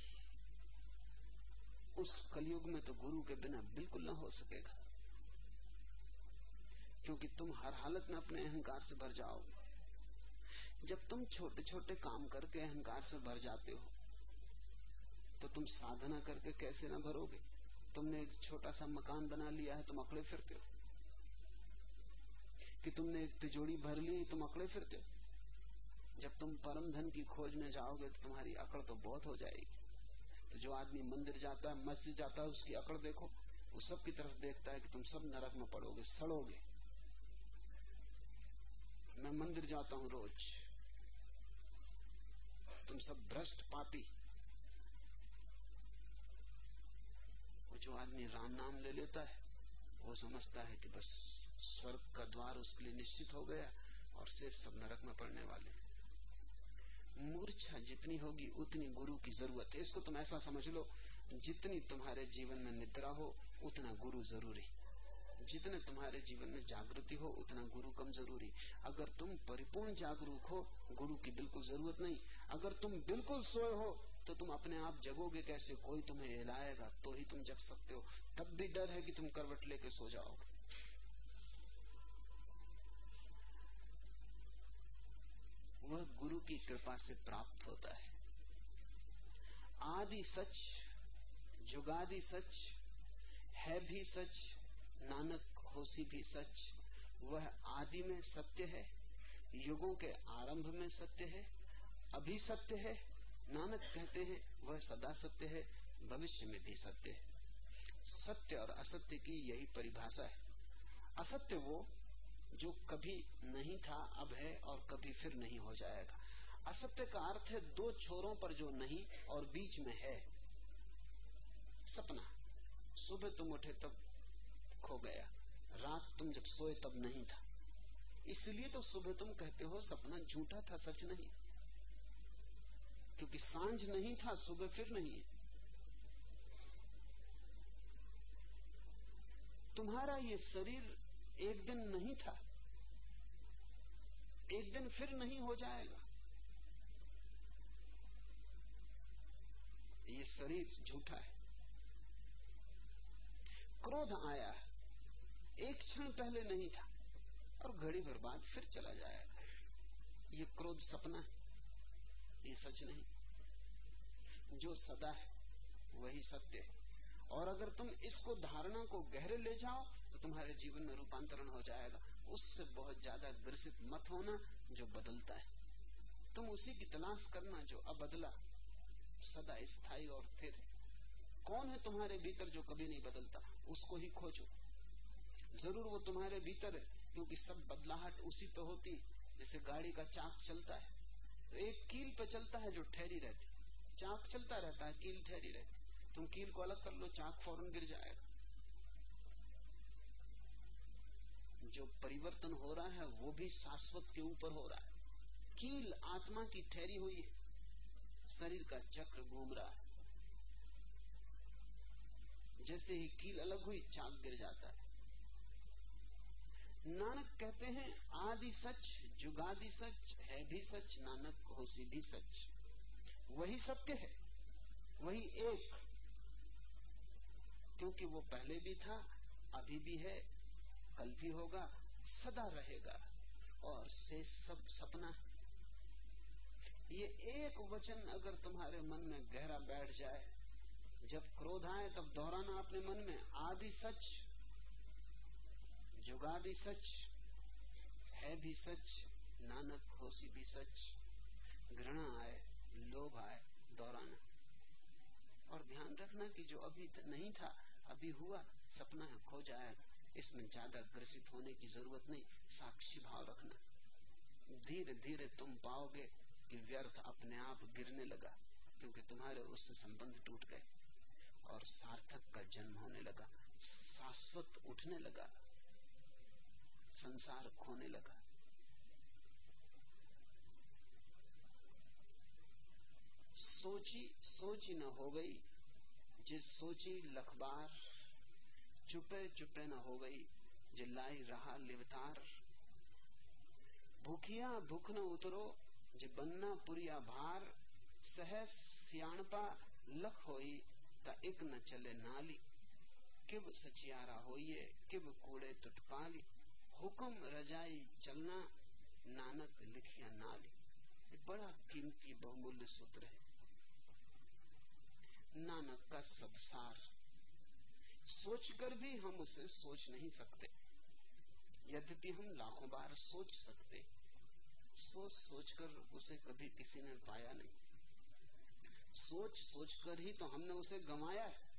उस कलयुग में तो गुरु के बिना बिल्कुल ना हो सकेगा। क्योंकि तुम हर हालत में अपने अहंकार से भर जाओगे। जब तुम छोटे छोटे काम करके अहंकार से भर जाते हो तो तुम साधना करके कैसे ना भरोगे? तुमने एक छोटा सा मकान बना लिया है, तुम अकड़े फिरते हो। कि तुमने एक तिजोड़ी भर ली, तुम अकड़े फिरते हो। जब तुम परम धन की खोज में जाओगे तो तुम्हारी अकड़ तो बहुत हो जाएगी। तो जो आदमी मंदिर जाता है, मस्जिद जाता है, उसकी अकड़ देखो। वो सब की तरफ़ देखता है कि तुम सब नरक में पड़ोगे, सड़ोगे। मैं मंदिर जाता हूँ रोज। तुम सब भ्रष्ट पापी। वो जो आदमी राम नाम ले लेता है, वो समझता है कि बस स्वर्ग का द्वार उसके लिए निश्चित हो गया और से सब नरक में पड़ने वाले मूर्छा जितनी होगी, उतनी गुरु की ज़रूरत है। इसको तुम ऐसा समझ लो, जितनी तुम्हारे जीवन में निद्रा हो, उतना गुरु ज़रूरी। जितने तुम्हारे जीवन में जागृति हो, उतना गुरु कम ज़रूरी। अगर तुम परिपूर्ण जागरूक हो, गुरु की बिल्कुल ज़रूरत नहीं। अगर तुम बिल्कुल सोए हो तो तुम अपने आप जगोगे कैसे? कोई तुम्हें हिलाएगा तो ही तुम जग सकते हो। तब भी डर है कि तुम करवट लेके सो जाओगे। वह गुरु की कृपा से प्राप्त होता है। आदि सच, जुगादि सच, है भी सच नानक होसी भी सच, वह आदि में सत्य है, युगों के आरंभ में सत्य है, अभी सत्य है, नानक कहते हैं वह सदा सत्य है, भविष्य में भी सत्य है। सत्य और असत्य की यही परिभाषा है। असत्य वो जो कभी नहीं था, अब है और कभी फिर नहीं हो जाएगा। असत्य का अर्थ है दो छोरों पर जो नहीं और बीच में है। सपना, सुबह तुम उठे तब खो गया। रात तुम जब सोए तब नहीं था। इसलिए तो सुबह तुम कहते हो सपना झूठा था, सच नहीं। क्योंकि साँझ नहीं था, सुबह फिर नहीं है। तुम्हारा ये शरीर एक दिन नहीं था। एक दिन फिर नहीं हो जाएगा। ये शरीर झूठा है। क्रोध आया एक क्षण पहले नहीं था। और घड़ी भर बाद फिर चला जाएगा ये क्रोध सपना है, ये सच नहीं। जो सदा है, वही सत्य है। और अगर तुम इसको धारणा को गहरे ले जाओ तो तुम्हारे जीवन में रूपांतरण हो जाएगा। उससे बहुत ज़्यादा ग्रसित मत होना जो बदलता है। तुम उसी की तलाश करना जो अबदला सदा स्थायी और स्थिर है। कौन है तुम्हारे भीतर जो कभी नहीं बदलता? उसको ही खोजो। ज़रूर वो तुम्हारे भीतर है, क्योंकि सब बदलाहट उसी पे होती जैसे गाड़ी का चाक चलता है तो एक कील पे चलता है जो ठहरी रहती चाक चलता रहता है, कील ठहरी रहती तुम कील को अलग कर लो, चाक फ़ौरन गिर जाएगा जो परिवर्तन हो रहा है, वो भी शाश्वत के ऊपर हो रहा है। कील आत्मा की ठहरी हुई है, शरीर का चक्र घूम रहा है। जैसे ही कील अलग हुई, चाक गिर जाता है। नानक कहते हैं, आदि सच, जुगादि सच, है भी सच, नानक होशी भी सच। वही सत्य है, वही एक, क्योंकि वो पहले भी था, अभी भी है, कल भी होगा, सदा रहेगा, और से सब सपना है। ये एक वचन अगर तुम्हारे मन में गहरा बैठ जाए, जब क्रोध आए तब दोहराना अपने मन में, आदि सच जुगादि सच, है भी सच, नानक होशी भी सच, घृणा आए, लोभ आए दोहराना और ध्यान रखना कि जो अभी नहीं था, अभी हुआ, सपना है खो जाएगा इसमें ज़्यादा ग्रसित होने की ज़रूरत नहीं, साक्षी भाव रखना। धीरे धीरे तुम पाओगे कि व्यर्थ अपने आप गिरने लगा, क्योंकि तुम्हारे उससे संबंध टूट गए, और सार्थक का जन्म होने लगा, शाश्वत उठने लगा। संसार खोने लगा सोची सोची न हो गई, जिस सोची लखबार, चुपे चुपे न हो गई जिलाई रहा लिवतार। भूखिया, भूख न उतरो जे बनना पुरिया भार, सहस सियाणपा लख होई, ता एक न चले नाली। किब सचियारा होइए, किब कूड़े तुटपाली। हुक्म रजाई चलना नानक लिखिया नाली। बड़ा कीमती बहुमूल्य सूत्र है। नानक का सब सार। सोचकर भी हम उसे सोच नहीं सकते। यद्यपि हम लाखों बार सोच सकते। सोच सोचकर उसे कभी किसी ने पाया नहीं। सोच सोचकर ही तो हमने उसे गंवाया है।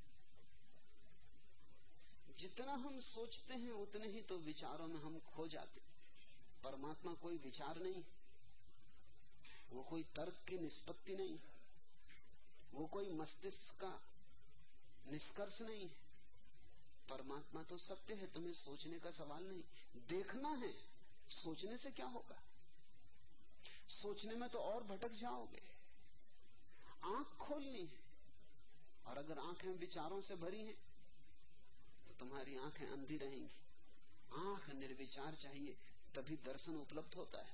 जितना हम सोचते हैं, उतने ही तो विचारों में हम खो जाते परमात्मा कोई विचार नहीं, वो कोई तर्क की निष्पत्ति नहीं, वो कोई मस्तिष्क का निष्कर्ष नहीं। है परमात्मा तो सत्य है, तुम्हें सोचने का सवाल नहीं। देखना है, सोचने से क्या होगा? सोचने में तो और भटक जाओगे। आँख खोलनी है, और अगर आँखें विचारों से भरी हैं तुम्हारी आँखें अंधी रहेंगी। आँख निर्विचार चाहिए, तभी दर्शन उपलब्ध होता है।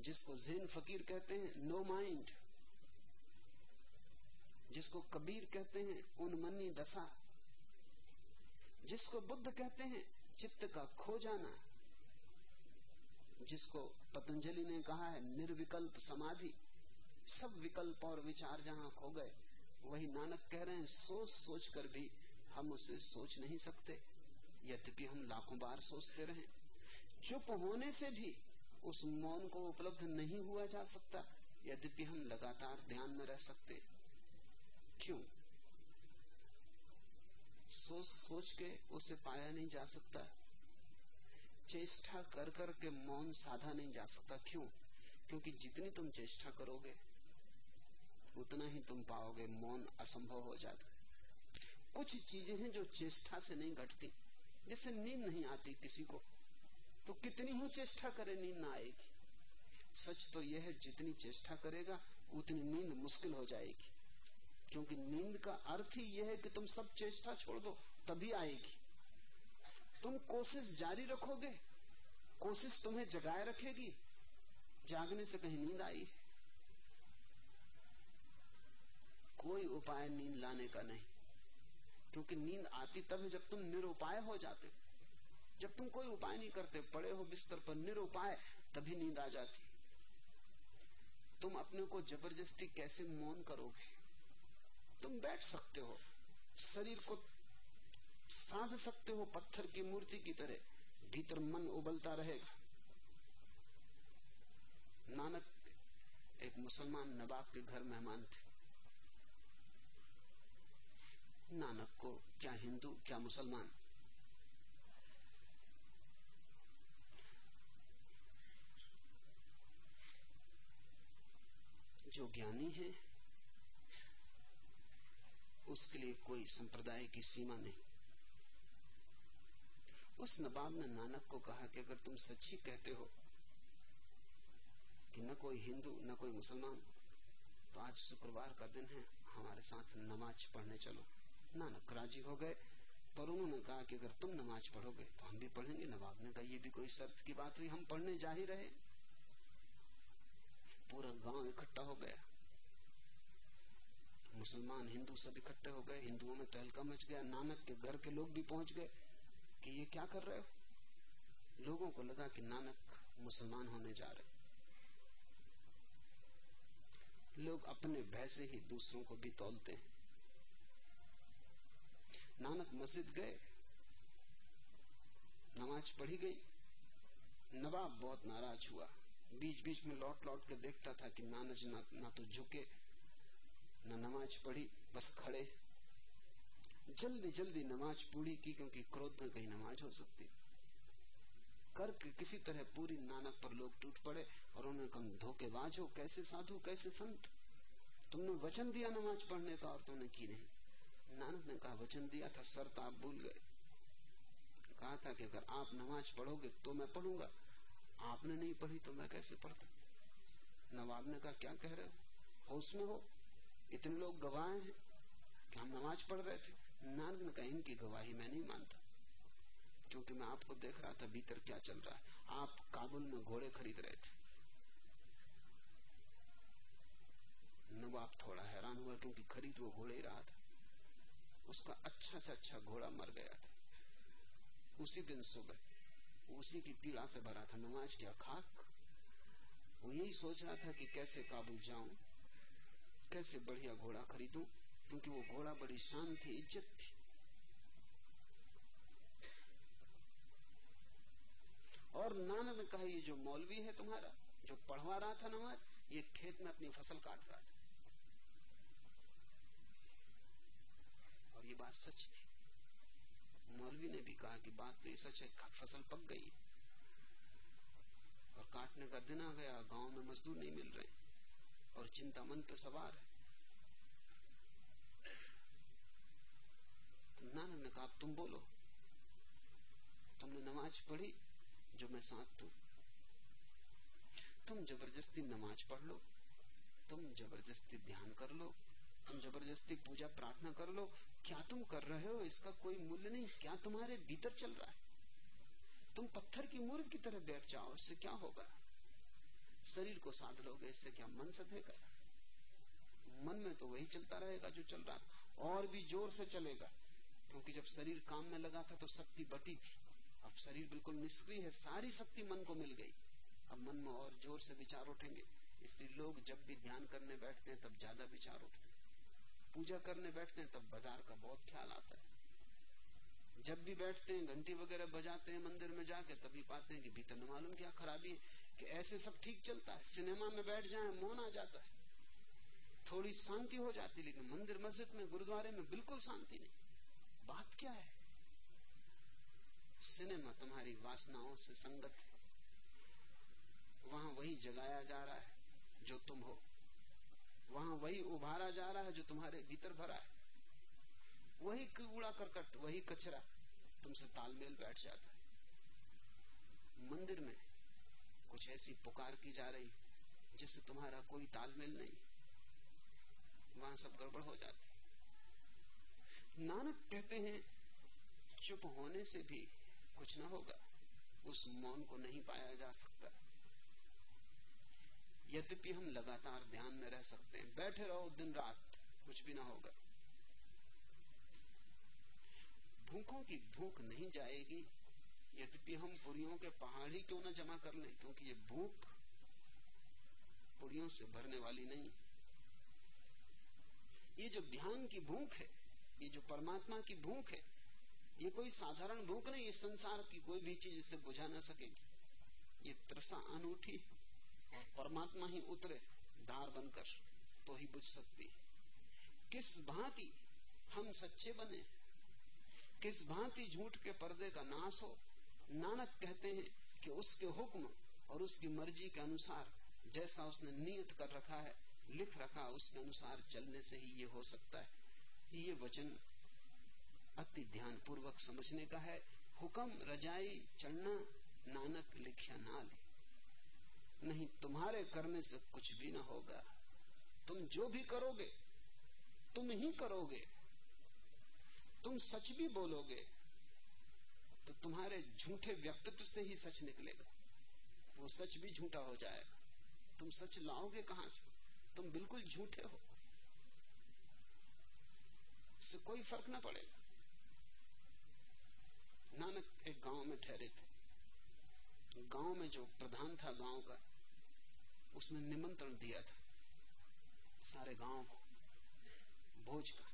जिसको जैन फकीर कहते हैं नो माइंड जिसको कबीर कहते हैं, उन्मनी दशा। जिसको बुद्ध कहते हैं, चित्त का खो जाना जिसको पतंजलि ने कहा है, निर्विकल्प समाधि। सब विकल्प और विचार जहाँ खो गए, वही नानक कह रहे हैं सोच सोच कर भी हम उसे सोच नहीं सकते, यद्यपि हम लाखों बार सोचते रहे। चुप होने से भी उस मौन को उपलब्ध नहीं हुआ जा सकता, यद्यपि हम लगातार ध्यान में रह सकते। क्यों? सोच सोच के उसे पाया नहीं जा सकता। चेष्टा कर कर के मौन साधा नहीं जा सकता। क्यों? क्योंकि जितनी तुम चेष्टा करोगे, उतना ही तुम पाओगे मौन असंभव हो जाता। कुछ चीज़ें हैं जो चेष्टा से नहीं घटती। जैसे नींद नहीं आती किसी को तो कितनी ही चेष्टा करे नींद ना आएगी। सच तो यह है, जितनी चेष्टा करेगा, उतनी नींद मुश्किल हो जाएगी। क्योंकि नींद का अर्थ ही यह है कि तुम सब चेष्टा छोड़ दो, तभी आएगी। तुम कोशिश जारी रखोगे, कोशिश तुम्हें जगाए रखेगी, जागने से कहीं नींद आई है। कोई उपाय नींद लाने का नहीं। क्योंकि नींद आती तब है जब तुम निरुपाय हो जाते। जब तुम कोई उपाय नहीं करते, पड़े हो बिस्तर पर निरुपाय, तभी नींद आ जाती। तुम अपने को ज़बरदस्ती कैसे मौन करोगे? तुम बैठ सकते हो, शरीर को साध सकते हो, पत्थर की मूर्ति की तरह, भीतर मन उबलता रहेगा। नानक, एक मुसलमान नवाब के घर मेहमान थे। नानक को, क्या हिंदू, क्या मुसलमान? जो ज्ञानी है, उसके लिए कोई संप्रदाय की सीमा नहीं। उस नवाब ने नानक को कहा कि अगर तुम सच्ची कहते हो कि न कोई हिंदू, न कोई मुसलमान तो आज शुक्रवार का दिन है, हमारे साथ नमाज़ पढ़ने चलो। नानक राज़ी हो गए, पर उन्होंने कहा कि अगर तुम नमाज़ पढ़ोगे तो हम भी पढ़ेंगे। नवाब ने कहा, ये भी कोई शर्त की बात हुई, हम पढ़ने जा ही रहे। पूरा गाँव इकट्ठा हो गया। मुसलमान हिंदू सब इकट्ठे हो गए, हिंदुओं में तहलका मच गया, नानक के घर के लोग भी पहुँच गए कि ये क्या कर रहे हो? लोगों को लगा कि नानक मुसलमान होने जा रहे। लोग अपने भय से ही दूसरों को भी तोलते हैं। नानक मस्जिद गए नमाज़ पढ़ी गई नवाब बहुत नाराज़ हुआ। बीच बीच में लौट लौट के देखता था कि नानज ना, ना तो झुके न नमाज़ पढ़ी बस खड़े। जल्दी जल्दी नमाज़ पूरी की क्योंकि क्रोध में कहीं नमाज़ हो सकती। करके किसी तरह पूरी नानक पर लोग टूट पड़े और उन्हें कम धोखेबाज हो कैसे साधु कैसे संत? तुमने वचन दिया नमाज़ पढ़ने का और तुमने की नहीं। नानक ने कहा, वचन दिया था शर्त आप भूल गए। कहा था कि अगर आप नमाज़ पढ़ोगे तो मैं पढ़ूँगा। आपने नहीं पढ़ी तो मैं कैसे पढ़ता? नवाब ने कहा, क्या कह रहे हो? होश में हो? इतने लोग गवाह हैं कि हम नमाज़ पढ़ रहे थे। नानक ने कहा, इनकी गवाही मैं नहीं मानता। क्योंकि मैं आपको देख रहा था, भीतर क्या चल रहा है। आप काबुल में घोड़े खरीद रहे थे। नवाब थोड़ा हैरान हुआ, क्योंकि खरीद वो घोड़े ही रहा था। उसका अच्छा से अच्छा घोड़ा मर गया था। उसी दिन सुबह, उसी की पीड़ा से भरा था नमाज़ क्या खाक वो यही सोच रहा था कि कैसे काबुल जाऊँ, कैसे बढ़िया घोड़ा खरीदूं, क्योंकि वो घोड़ा बड़ी शान थी, इज़्ज़त थी। और नाना ने कहा, ये जो मौलवी है तुम्हारा, जो पढ़वा रहा था नमाज़, ये खेत में अपनी फ़सल काट रहा था। ये बात सच थी मौलवी ने भी कहा कि बात तो ये सच है फ़सल पक गई? और काटने का दिन आ गया, गाँव में मजदूर नहीं मिल रहे, और चिंता मन पे सवार है। तो नानक ने कहा तुम बोलो। तुमने नमाज़ पढ़ी, जो मैं साथ दू। तुम ज़बरदस्ती नमाज़ पढ़ लो, तुम ज़बरदस्ती ध्यान कर लो तुम ज़बरदस्ती पूजा प्रार्थना कर लो, क्या तुम कर रहे हो? इसका कोई मूल्य नहीं। क्या तुम्हारे भीतर चल रहा है? तुम पत्थर की मूर्ख की तरह बैठ जाओ, इससे क्या होगा? शरीर को साध लोगे, इससे क्या मन सधेगा? मन में तो वही चलता रहेगा जो चल रहा और भी ज़ोर से चलेगा। क्योंकि जब शरीर काम में लगा था तो शक्ति बटी। थी अब शरीर बिल्कुल निष्क्रिय है, सारी शक्ति मन को मिल गई। अब मन में और ज़ोर से विचार उठेंगे। इसलिए लोग जब भी ध्यान करने बैठते हैं, तब ज़्यादा विचार उठते हैं। पूजा करने बैठते हैं, तब बाज़ार का बहुत ख्याल आता है। जब भी बैठते हैं, घंटी वगैरह बजाते हैं मंदिर में जाके, तभी पाते हैं कि भीतर न मालूम क्या खराबी है, कि ऐसे सब ठीक चलता है। सिनेमा में बैठ जाए, मौन आ जाता है। थोड़ी शांति हो जाती, लेकिन मंदिर मस्जिद में, गुरुद्वारे में बिल्कुल शांति नहीं। बात क्या है? सिनेमा तुम्हारी वासनाओं से संगत है। वहाँ वही जगाया जा रहा है, जो तुम हो। वहाँ वही उभारा जा रहा है जो तुम्हारे भीतर भरा है। वही कूड़ा करकट, वही कचरा तुमसे तालमेल बैठ जाता है। मंदिर में कुछ ऐसी पुकार की जा रही जिससे तुम्हारा कोई तालमेल नहीं। वहाँ सब गड़बड़ हो जाती नानक कहते हैं, चुप होने से भी कुछ ना होगा, उस मौन को नहीं पाया जा सकता। यद्यपि हम लगातार ध्यान में रह सकते हैं, बैठे रहो दिन रात, कुछ भी ना होगा। भूखों की भूख नहीं जाएगी, यद्यपि हम पुरियों के पहाड़ ही क्यों ना जमा कर लें, क्योंकि ये भूख पुड़ियों से भरने वाली नहीं। ये जो ध्यान की भूख है, ये जो परमात्मा की भूख है, ये कोई साधारण भूख नहीं, इस संसार की कोई भी चीज़ इसे बुझा ना सकेगी। ये त्रसा अनूठी और परमात्मा ही उतरे धार बनकर तो ही बुझ सकती है। किस भांति हम सच्चे बने, किस भांति झूठ के पर्दे का नाश हो, नानक कहते हैं कि उसके हुक्म और उसकी मर्ज़ी के अनुसार जैसा उसने नियत कर रखा है, लिख रखा उसके अनुसार चलने से ही ये हो सकता है। ये वचन अति ध्यान पूर्वक समझने का है। हुक्म, रजाई चढ़ना नानक, लिखिया, नाल। नहीं, तुम्हारे करने से कुछ भी ना होगा। तुम जो भी करोगे, तुम ही करोगे। तुम सच भी बोलोगे तो तुम्हारे झूठे व्यक्तित्व से ही सच निकलेगा। वो सच भी झूठा हो जाएगा। तुम सच लाओगे कहाँ से? तुम बिल्कुल झूठे हो। इससे कोई फ़र्क ना पड़ेगा। नानक एक गाँव में ठहरे थे। गाँव में जो प्रधान था गाँव का उसने निमंत्रण दिया था सारे गाँव को भोज का।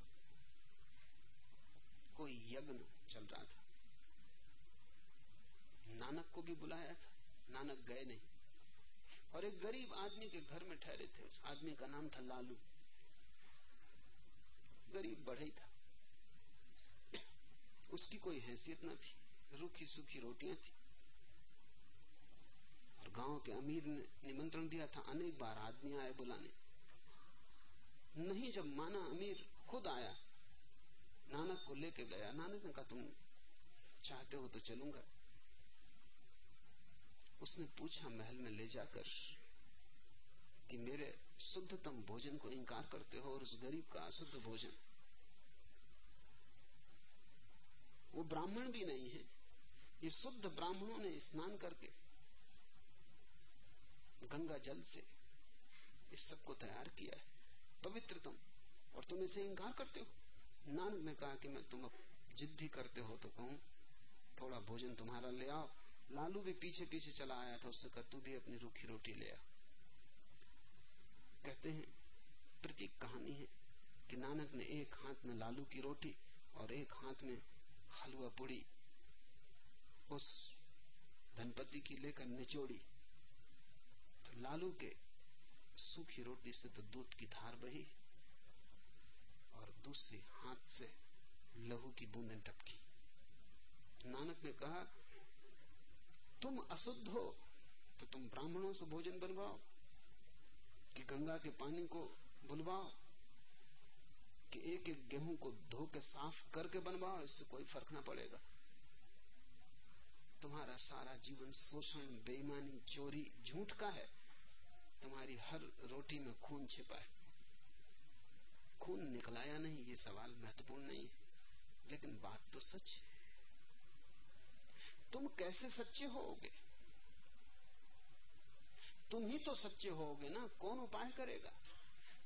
कोई यज्ञ चल रहा था। नानक को भी बुलाया था, नानक गए नहीं। और एक गरीब आदमी के घर में ठहरे थे, उस आदमी का नाम था लालू। गरीब बढ़ई था। उसकी कोई हैसियत न थी रूखी सूखी रोटियाँ थी। गाँव के अमीर ने निमंत्रण दिया था, अनेक बार आदमी आए बुलाने। नहीं जब माना अमीर खुद आया, नानक को लेके गया। नानक ने कहा, तुम चाहते हो तो चलूँगा। उसने पूछा, महल में ले जाकर कि मेरे शुद्धतम भोजन को इंकार करते हो और उस गरीब का अशुद्ध भोजन? वो ब्राह्मण भी नहीं है। ये शुद्ध ब्राह्मणों ने स्नान करके गंगा जल से इस सबको तैयार किया है। पवित्रतम और तुम इसे इंकार करते हो? नानक ने कहा कि मैं तुम जिद्दी करते हो तो कहूँ, थोड़ा भोजन तुम्हारा ले आओ। लालू भी पीछे पीछे चला आया था, उससे कहा, तू भी अपनी रूखी रोटी ले आ। कहते हैं, प्रतीक कहानी है कि नानक ने एक हाथ में लालू की रोटी और एक हाथ में हलवा पुड़ी, उस धनपति की लेकर निचोड़ी। लालू के सूखी रोटी से तो दूध की धार बही और दूसरी हाथ से लहू की बूंदें टपकी। नानक ने कहा, तुम अशुद्ध हो तो तुम ब्राह्मणों से भोजन बनवाओ, कि गंगा के पानी को बुलवाओ, कि एक एक गेहूँ को धो के साफ़ करके बनवाओ, इससे कोई फ़र्क ना पड़ेगा। तुम्हारा सारा जीवन शोषण, बेईमानी, चोरी, झूठ का है। तुम्हारी हर रोटी में खून छिपा है। खून निकलाया नहीं, ये सवाल महत्वपूर्ण नहीं है, लेकिन बात तो सच है। तुम कैसे सच्चे होगे तुम ही तो सच्चे होगे ना, कौन उपाय करेगा?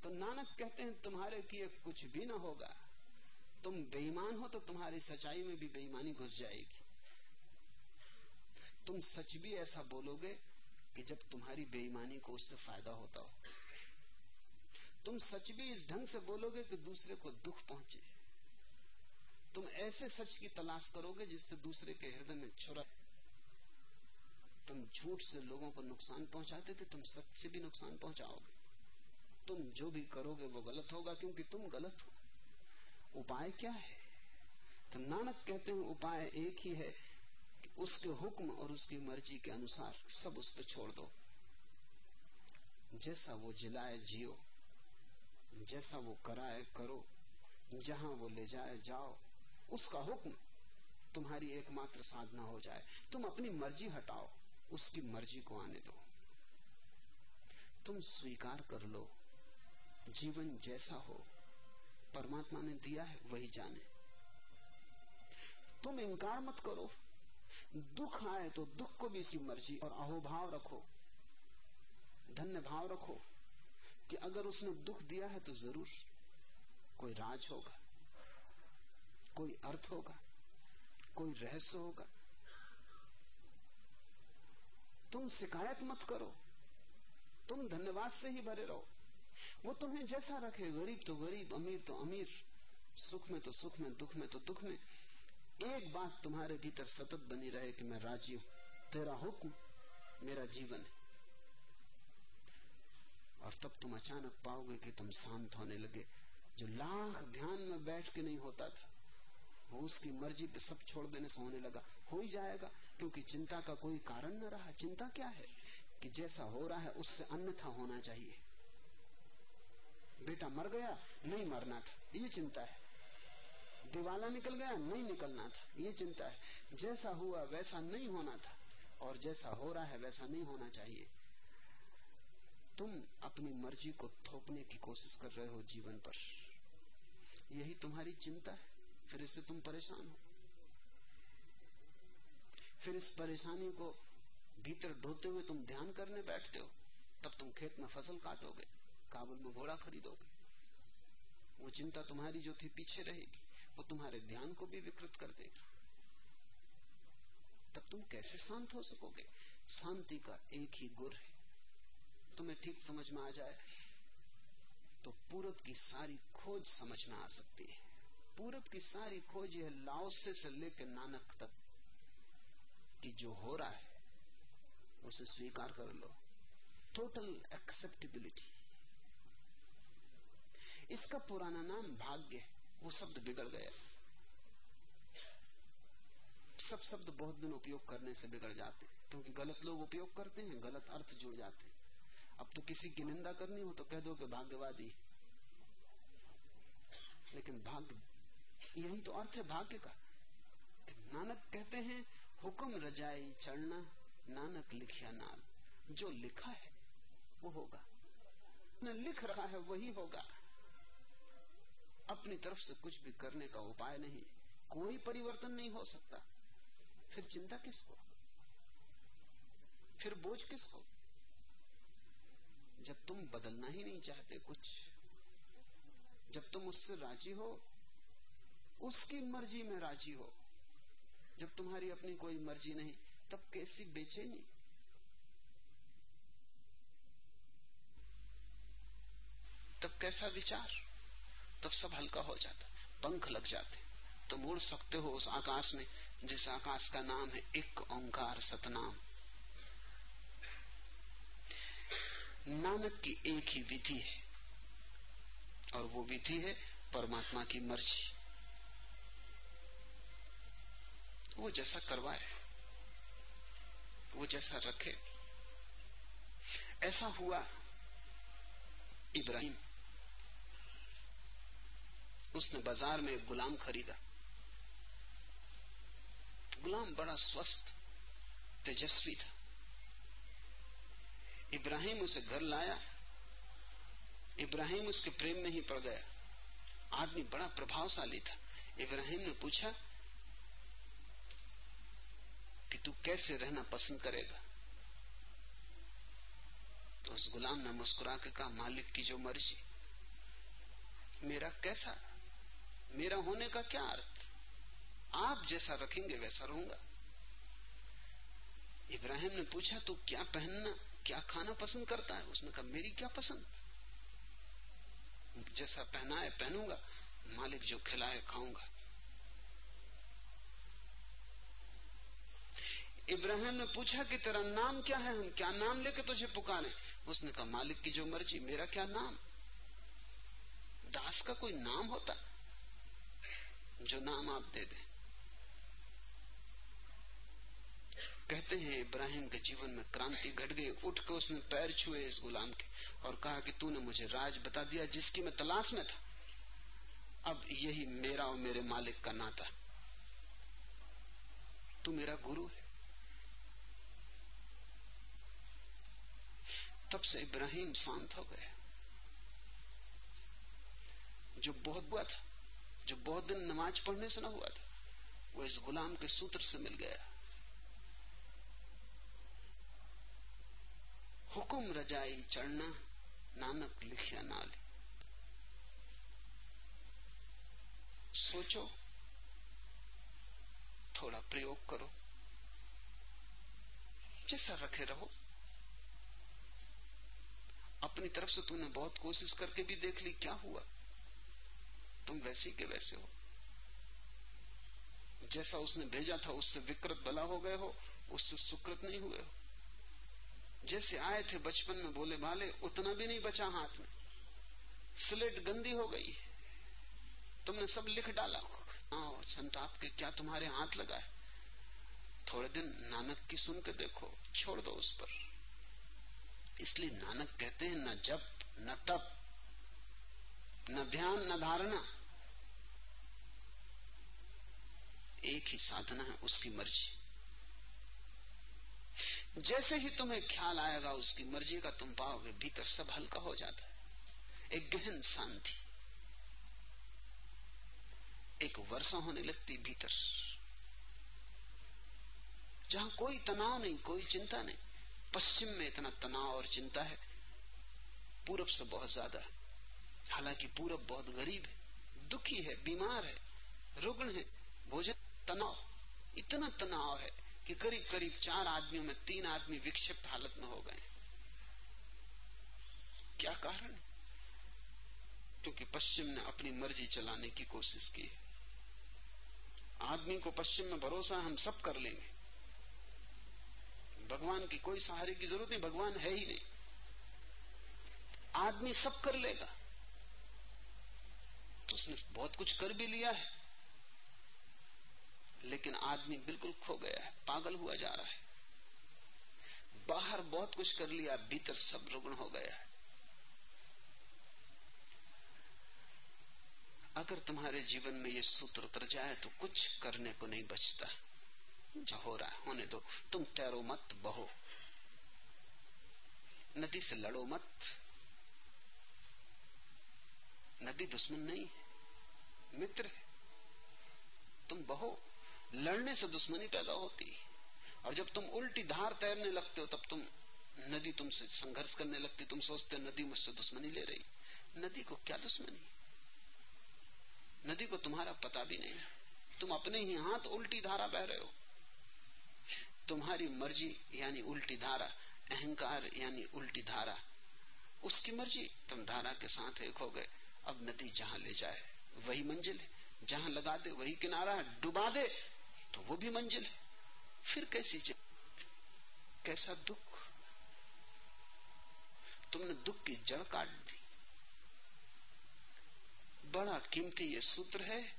तो नानक कहते हैं, तुम्हारे किए कुछ भी ना होगा। तुम बेईमान हो तो तुम्हारी सच्चाई में भी बेईमानी घुस जाएगी। तुम सच भी ऐसा बोलोगे कि जब तुम्हारी बेईमानी को उससे फ़ायदा होता हो। तुम सच भी इस ढंग से बोलोगे कि दूसरे को दुख पहुँचे। तुम ऐसे सच की तलाश करोगे जिससे दूसरे के हृदय में छुरा तुम झूठ से लोगों को नुकसान पहुंचाते थे, तुम सच से भी नुकसान पहुंचाओगे। तुम जो भी करोगे वो गलत होगा, क्योंकि तुम गलत हो। उपाय क्या है? तो नानक कहते हैं, उपाय एक ही है। उसके हुक्म और उसकी मर्ज़ी के अनुसार सब उस पर छोड़ दो। जैसा वो जिलाए जियो, जैसा वो कराए करो, जहाँ वो ले जाए जाओ, उसका हुक्म तुम्हारी एकमात्र साधना हो जाए। तुम अपनी मर्ज़ी हटाओ, उसकी मर्ज़ी को आने दो। तुम स्वीकार कर लो, जीवन जैसा हो, परमात्मा ने दिया है, वही जाने। तुम इंकार मत करो। दुख आए तो दुख को भी इसी मर्ज़ी और अहोभाव रखो। धन्य भाव रखो कि अगर उसने दुख दिया है तो ज़रूर कोई राज होगा, कोई अर्थ होगा, कोई रहस्य होगा। तुम शिकायत मत करो। तुम धन्यवाद से ही भरे रहो। वो तुम्हें जैसा रखे, गरीब तो गरीब, अमीर तो अमीर, सुख में तो सुख में, दुख में तो दुख में। एक बात तुम्हारे भीतर सतत बनी रहे कि मैं राज़ी हूँ। तेरा हुक्म मेरा जीवन है। और तब तुम अचानक पाओगे कि तुम शांत होने लगे। जो लाख ध्यान में बैठ के नहीं होता था, वो उसकी मर्ज़ी पे सब छोड़ देने से होने लगा। हो ही जाएगा, क्योंकि चिंता का कोई कारण न रहा। चिंता क्या है? कि जैसा हो रहा है, उससे अन्यथा होना चाहिए। बेटा मर गया, नहीं मरना था। ये चिंता है। दिवाला निकल गया, नहीं निकलना था। ये चिंता है। जैसा हुआ वैसा नहीं होना था। और जैसा हो रहा है वैसा नहीं होना चाहिए। तुम अपनी मर्ज़ी को थोपने की कोशिश कर रहे हो जीवन पर। यही तुम्हारी चिंता है। फिर इससे तुम परेशान हो। फिर इस परेशानी को भीतर ढोते हुए तुम ध्यान करने बैठते हो। तब तुम खेत में फ़सल काटोगे, काबुल में घोड़ा खरीदोगे। वो चिंता तुम्हारी जो थी, पीछे रहेगी। वो तुम्हारे ध्यान को भी विकृत कर देगा। तब तुम कैसे शांत हो सकोगे? शांति का एक ही गुर है। तुम्हें ठीक समझ में आ जाए तो पूरब की सारी खोज समझ में आ सकती है। पूरब की सारी खोज यह लाओसे से लेकर नानक तक कि जो हो रहा है, उसे स्वीकार कर लो। टोटल एक्सेप्टेबिलिटी इसका पुराना नाम भाग्य वो शब्द बिगड़ गया। सब शब्द बहुत दिन उपयोग करने से बिगड़ जाते क्योंकि गलत लोग उपयोग करते हैं, गलत अर्थ जुड़ जाते हैं। अब तो किसी की निंदा करनी हो तो कह दो कि भाग्यवादी। लेकिन भाग्य, यही तो अर्थ है भाग्य का नानक कहते हैं, हुक्म रजाई चढ़ना, नानक लिखिया नाल। जो लिखा है, वो होगा। न लिख रहा है, वही होगा। अपनी तरफ़ से कुछ भी करने का उपाय नहीं, कोई परिवर्तन नहीं हो सकता। फिर चिंता किसको? फिर बोझ किसको? जब तुम बदलना ही नहीं चाहते कुछ, जब तुम उससे राज़ी हो, उसकी मर्ज़ी में राज़ी हो, जब तुम्हारी अपनी कोई मर्ज़ी नहीं, तब कैसी बेचैनी? तब कैसा विचार? तब सब हल्का हो जाता, पंख लग जाते। तुम उड़ सकते हो उस आकाश में, जिस आकाश का नाम है एक ओंकार सतनाम। नानक की एक ही विधि है, और वो विधि है परमात्मा की मर्ज़ी। वो जैसा करवाए, वो जैसा रखे। ऐसा हुआ इब्राहिम। उसने बाज़ार में एक गुलाम खरीदा। गुलाम बड़ा स्वस्थ, तेजस्वी था। इब्राहिम उसे घर लाया। इब्राहिम उसके प्रेम में ही पड़ गया। आदमी बड़ा प्रभावशाली था। इब्राहिम ने पूछा कि तू कैसे रहना पसंद करेगा? तो उस गुलाम ने मुस्कुरा के कहा, मालिक की जो मर्ज़ी। मेरा कैसा मेरा होने का क्या अर्थ? आप जैसा रखेंगे वैसा रहूँगा। इब्राहिम ने पूछा, तू क्या पहनना, क्या खाना पसंद करता है? उसने कहा, मेरी क्या पसंद? जैसा पहना है पहनूँगा। मालिक जो खिलाए, खाऊँगा. इब्राहिम ने पूछा कि तेरा नाम क्या है? हम क्या नाम लेके तुझे पुकारे? उसने कहा, मालिक की जो मर्ज़ी, मेरा क्या नाम? दास का कोई नाम होता? जो नाम आप दे दें। कहते हैं, इब्राहिम के जीवन में क्रांति घट गई, उठ के उसने पैर छुए इस गुलाम के और कहा कि तूने मुझे राज बता दिया जिसकी मैं तलाश में था। अब यही मेरा और मेरे मालिक का नाता। तू मेरा गुरु है। तब से इब्राहिम शांत हो गया। जो बहुत हुआ था जो बहुत दिन नमाज़ पढ़ने से ना हुआ था, वो इस गुलाम के सूत्र से मिल गया। हुकुम रजाई चढ़ना, नानक लिखिया नाली। सोचो, थोड़ा प्रयोग करो। जैसा रखे रहो। अपनी तरफ़ से तुमने बहुत कोशिश करके भी देख ली, क्या हुआ? तुम वैसे के वैसे हो। जैसा उसने भेजा था, उससे विकृत बला हो गए हो, उससे सुकृत नहीं हुए हो। जैसे आए थे बचपन में बोले भाले, उतना भी नहीं बचा हाथ में। स्लेट गंदी हो गई तुमने सब लिख डाला। हाँ संताप के, क्या तुम्हारे हाथ लगा है थोड़े दिन नानक की सुन के देखो, छोड़ दो उस पर। इसलिए नानक कहते हैं, न जप, न तप, न ध्यान, न धारणा। एक ही साधना है, उसकी मर्ज़ी। जैसे ही तुम्हें ख्याल आएगा, उसकी मर्ज़ी का तुम पाओगे, भीतर सब हल्का हो जाता है। एक गहन शांति। एक वर्षा होने लगती भीतर। जहाँ कोई तनाव नहीं, कोई चिंता नहीं, पश्चिम में इतना तनाव और चिंता है। पूरब से बहुत ज़्यादा है। हालाँकि पूरब बहुत गरीब है, दुखी है, बीमार है, रुग्ण है, भोजन तनाव, इतना तनाव है कि करीब करीब चार आदमियों में तीन आदमी विक्षिप्त हालत में हो गए। क्या कारण? क्योंकि पश्चिम ने अपनी मर्ज़ी चलाने की कोशिश की। आदमी को पश्चिम में भरोसा हम सब कर लेंगे। भगवान की कोई सहारे की ज़रूरत नहीं, भगवान है ही नहीं। आदमी सब कर लेगा। तो उसने बहुत कुछ कर भी लिया है। लेकिन आदमी बिल्कुल खो गया है, पागल हुआ जा रहा है। बाहर बहुत कुछ कर लिया, भीतर सब रुग्ण हो गया है। अगर तुम्हारे जीवन में ये सूत्र उतर जाए तो कुछ करने को नहीं बचता। जो हो रहा है, होने दो। तुम तैरो मत, बहो। नदी से लड़ो मत। नदी दुश्मन नहीं है मित्र है। तुम बहो। लड़ने से दुश्मनी पैदा होती है। और जब तुम उल्टी धार तैरने लगते हो, तब तुम नदी तुमसे संघर्ष करने लगती तुम सोचते नदी मुझसे दुश्मनी ले रही नदी को क्या दुश्मनी? नदी को तुम्हारा पता भी नहीं तुम अपने ही हाथ उल्टी धारा बह रहे हो। तुम्हारी मर्ज़ी यानी उल्टी धारा, अहंकार यानी उल्टी धारा, उसकी मर्ज़ी। तुम धारा के साथ एक हो गए। अब नदी जहाँ ले जाए, वही मंजिल है। जहाँ लगा दे, वही किनारा है। डुबा दे तो वो भी मंजिल है। फिर कैसी कैसा दुख? तुमने दुख की जड़ काट दी। बड़ा कीमती ये सूत्र है।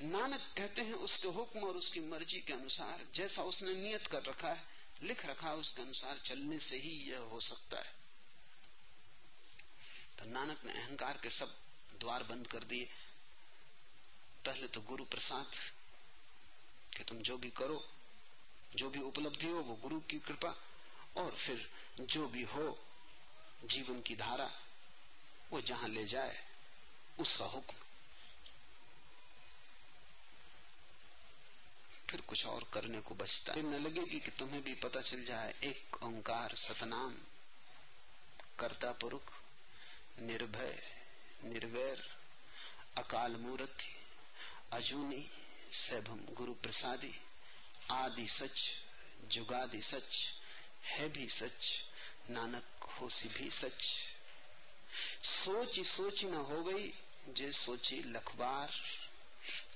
नानक कहते हैं, उसके हुक्म और उसकी मर्ज़ी के अनुसार, जैसा उसने नियत कर रखा है, लिख रखा है, उसके अनुसार चलने से ही यह हो सकता है। तो नानक ने अहंकार के सब द्वार बंद कर दिए। पहले तो गुरु प्रसाद कि तुम जो भी करो, जो भी उपलब्धि हो, वो गुरु की कृपा, और फिर जो भी हो, जीवन की धारा, वो जहाँ ले जाए, उसका हुक्म। फिर कुछ और करने को बचता है। न लगेगी कि तुम्हें भी पता चल जाए, एक ओंकार सतनाम, कर्ता पुरुष निर्भय, निर्वैर, अकाल मूर्ति। अजूनी सैभम गुरु प्रसादी, आदि सच, जुगादि सच, है भी सच, नानक होसी भी सच। सोची सोची न हो गई, जे सोची लखबार।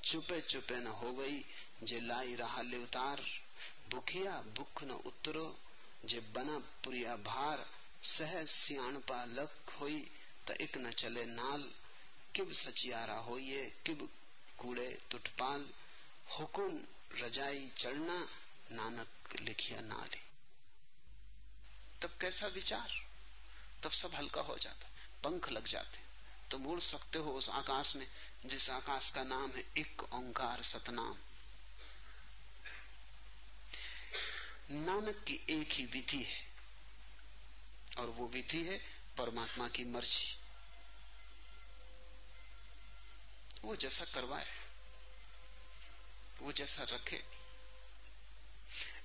चुपे चुपे न हो गई, जे लाई रहा ले उतार। भूखिया भूख न उतरो, जे बना पुरिया भार। सह सियाणपा लख त एक न चले नाल। किब सचियारा होइए किब कूड़े, तुटपाल, हुकुम, रजाई चढ़ना नानक लिखिया नाले तब कैसा विचार? तब सब हल्का हो जाता, पंख लग जाते। तो उड़ सकते हो उस आकाश में, जिस आकाश का नाम है एक ओंकार सतनाम। नानक की एक ही विधि है, और वो विधि है परमात्मा की मर्ज़ी। वो जैसा करवाए, वो जैसा रखे।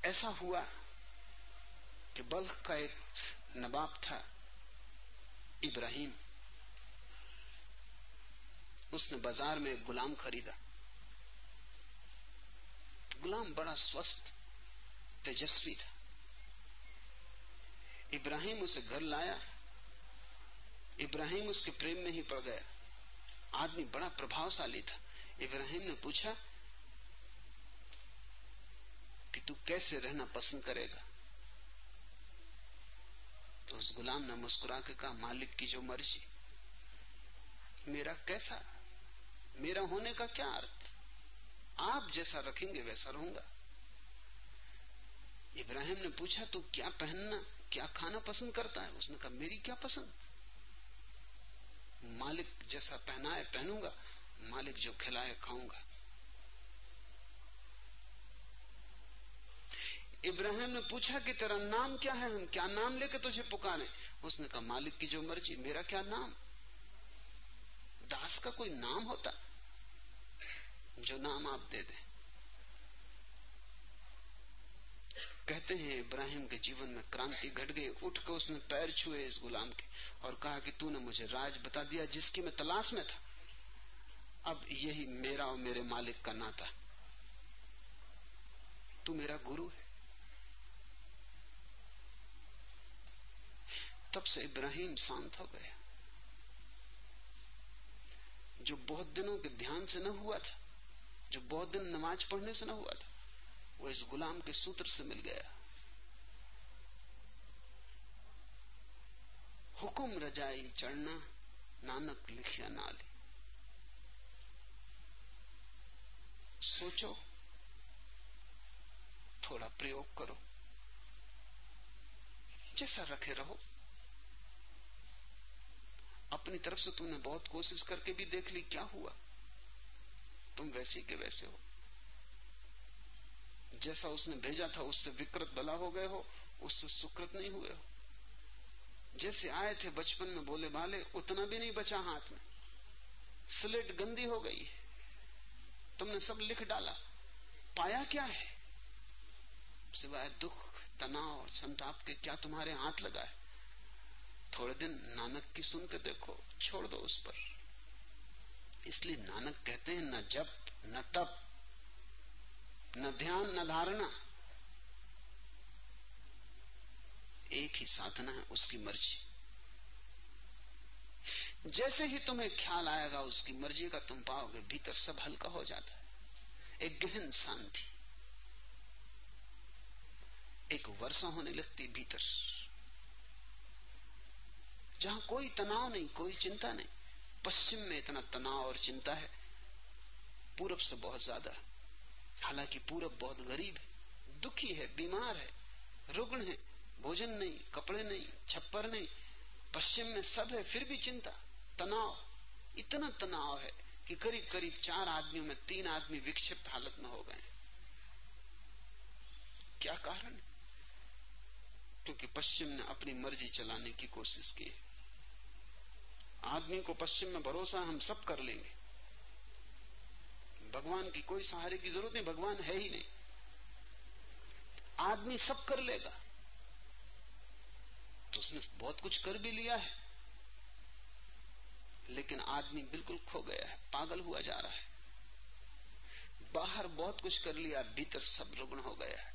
ऐसा हुआ कि बल्ख का एक नवाब था, इब्राहिम। उसने बाज़ार में एक गुलाम खरीदा। गुलाम बड़ा स्वस्थ, तेजस्वी था। इब्राहिम उसे घर लाया। इब्राहिम उसके प्रेम में ही पड़ गया। आदमी बड़ा प्रभावशाली था। इब्राहिम ने पूछा कि तू कैसे रहना पसंद करेगा? तो उस गुलाम ने मुस्कुरा के कहा, मालिक की जो मर्ज़ी। मेरा कैसा? मेरा होने का क्या अर्थ? आप जैसा रखेंगे वैसा रहूँगा। इब्राहिम ने पूछा, तू क्या पहनना, क्या खाना पसंद करता है? उसने कहा, मेरी क्या पसंद? मालिक जैसा पहनाए, पहनूँगा, मालिक जो खिलाए, खाऊँगा। इब्राहिम ने पूछा कि तेरा नाम क्या है? हम क्या नाम लेके तुझे पुकारे? उसने कहा, मालिक की जो मर्ज़ी, मेरा क्या नाम? दास का कोई नाम होता? जो नाम आप दे दें। कहते हैं, इब्राहिम के जीवन में क्रांति घट गई, उठ के उसने पैर छुए इस गुलाम के और कहा कि तूने मुझे राज बता दिया जिसकी मैं तलाश में था। अब यही मेरा और मेरे मालिक का नाता। तू मेरा गुरु है। तब से इब्राहिम शांत हो गया। जो बहुत दिनों के ध्यान से न हुआ था, जो बहुत दिन नमाज़ पढ़ने से न हुआ था वो इस गुलाम के सूत्र से मिल गया। हुकुम रजाई चढ़ना, नानक लिखिया नाली। सोचो, थोड़ा प्रयोग करो। जैसा रखे रहो। अपनी तरफ़ से तुमने बहुत कोशिश करके भी देख ली, क्या हुआ? तुम वैसे के वैसे हो। जैसा उसने भेजा था, उससे विकृत बला हो गए हो, उससे सुकृत नहीं हुए हो। जैसे आए थे बचपन में बोले भाले, उतना भी नहीं बचा हाथ में। स्लेट गंदी हो गई है। तुमने सब लिख डाला। पाया क्या है? सिवाय दुख, तनाव और संताप के क्या तुम्हारे हाथ लगा है? थोड़े दिन नानक की सुन के देखो, छोड़ दो उस पर। इसलिए नानक कहते हैं, न जप, न तप। न ध्यान, न धारणा। एक ही साधना है, उसकी मर्ज़ी। जैसे ही तुम्हें ख्याल आएगा, उसकी मर्ज़ी का तुम पाओगे, भीतर सब हल्का हो जाता है। एक गहन शांति। एक वर्षा होने लगती भीतर। जहाँ कोई तनाव नहीं, कोई चिंता नहीं, पश्चिम में इतना तनाव और चिंता है, पूरब से बहुत ज़्यादा। हालाँकि पूरब बहुत गरीब है, दुखी है, बीमार है, रुग्ण है, भोजन नहीं, कपड़े नहीं, छप्पर नहीं, पश्चिम में सब है, फिर भी चिंता, तनाव, इतना तनाव है कि करीब करीब चार आदमियों में तीन आदमी विक्षिप्त हालत में हो गए क्या कारण? क्योंकि पश्चिम ने अपनी मर्ज़ी चलाने की कोशिश की है। आदमी को पश्चिम में भरोसा हम सब कर लेंगे। भगवान की कोई सहारे की ज़रूरत नहीं, भगवान है ही नहीं। आदमी सब कर लेगा। तो उसने बहुत कुछ कर भी लिया है, लेकिन आदमी बिल्कुल खो गया है, पागल हुआ जा रहा है। बाहर बहुत कुछ कर लिया, भीतर सब रुग्ण हो गया है।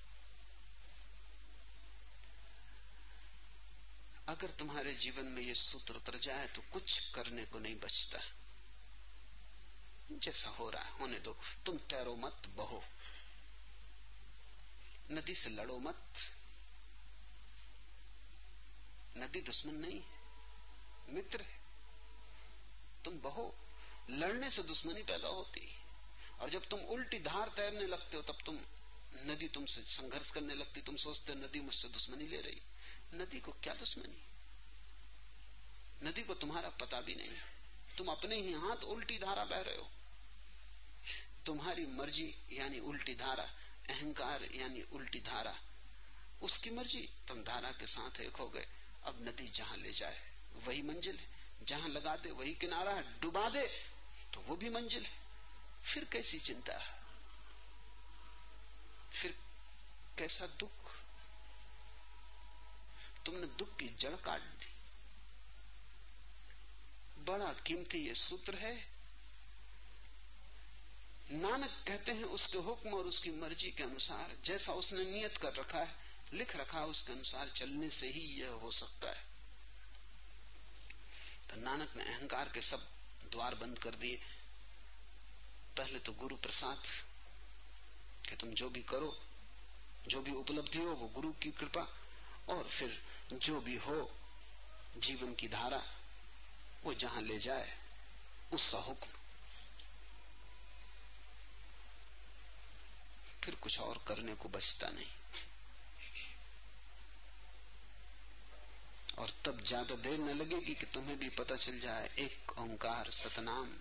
अगर तुम्हारे जीवन में यह सूत्र उतर जाए तो कुछ करने को नहीं बचता। जैसा हो रहा है, होने दो। तुम तैरो मत, बहो। नदी से लड़ो मत। नदी दुश्मन नहीं है, मित्र है। तुम बहो। लड़ने से दुश्मनी पैदा होती है। और जब तुम उल्टी धार तैरने लगते हो, तब तुम नदी तुमसे संघर्ष करने लगती, तुम सोचते हो, नदी मुझसे दुश्मनी ले रही। नदी को क्या दुश्मनी? नदी को तुम्हारा पता भी नहीं तुम अपने ही हाथ उल्टी धारा बह रहे हो। तुम्हारी मर्ज़ी यानी उल्टी धारा, अहंकार यानी उल्टी धारा। उसकी मर्ज़ी, तुम धारा के साथ एक हो गए। अब नदी जहाँ ले जाए, वही मंजिल है। जहाँ लगा दे, वही किनारा है। डुबा दे तो वो भी मंजिल है। फिर कैसी चिंता फिर कैसा दुख? तुमने दुख की जड़ काट बड़ा कीमती ये सूत्र है। नानक कहते हैं उसके हुक्म और उसकी मर्ज़ी के अनुसार, जैसा उसने नियत कर रखा है, लिख रखा है, उसके अनुसार चलने से ही यह हो सकता है। तो नानक ने अहंकार के सब द्वार बंद कर दिए। पहले तो गुरु प्रसाद कि तुम जो भी करो, जो भी उपलब्धि हो, वो गुरु की कृपा, और फिर जो भी हो, जीवन की धारा वो जहाँ ले जाए, उसका हुक्म। फिर कुछ और करने को बचता नहीं। और तब ज़्यादा देर न लगेगी कि तुम्हें भी पता चल जाए, एक ओंकार सतनाम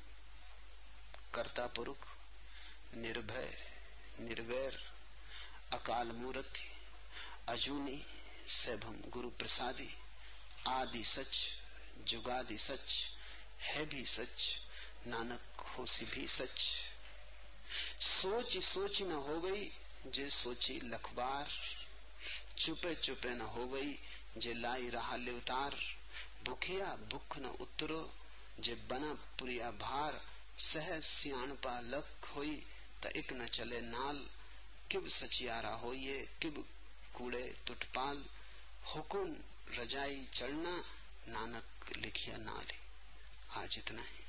कर्ता पुरुष निर्भय, निर्वैर, अकाल मूर्ति, अजूनी, सैभम गुरु प्रसादी आदि सच जुगादि सच, है भी सच, नानक होसी भी सच। सोच सोच न हो गई, जे सोची लखबार। चुपे चुपे न हो गई, जे लाई रहा ले उतार भूखिया भूख न उतरो, जे बना पुरिया भार। सह सियाण पा लख होई, त एक न चले नाल। किब सचियारा होइए, किब कूड़े तुटपाल। हुकुम रजाई चढ़ना, नानक लिखिया ना ले आज इतना ही।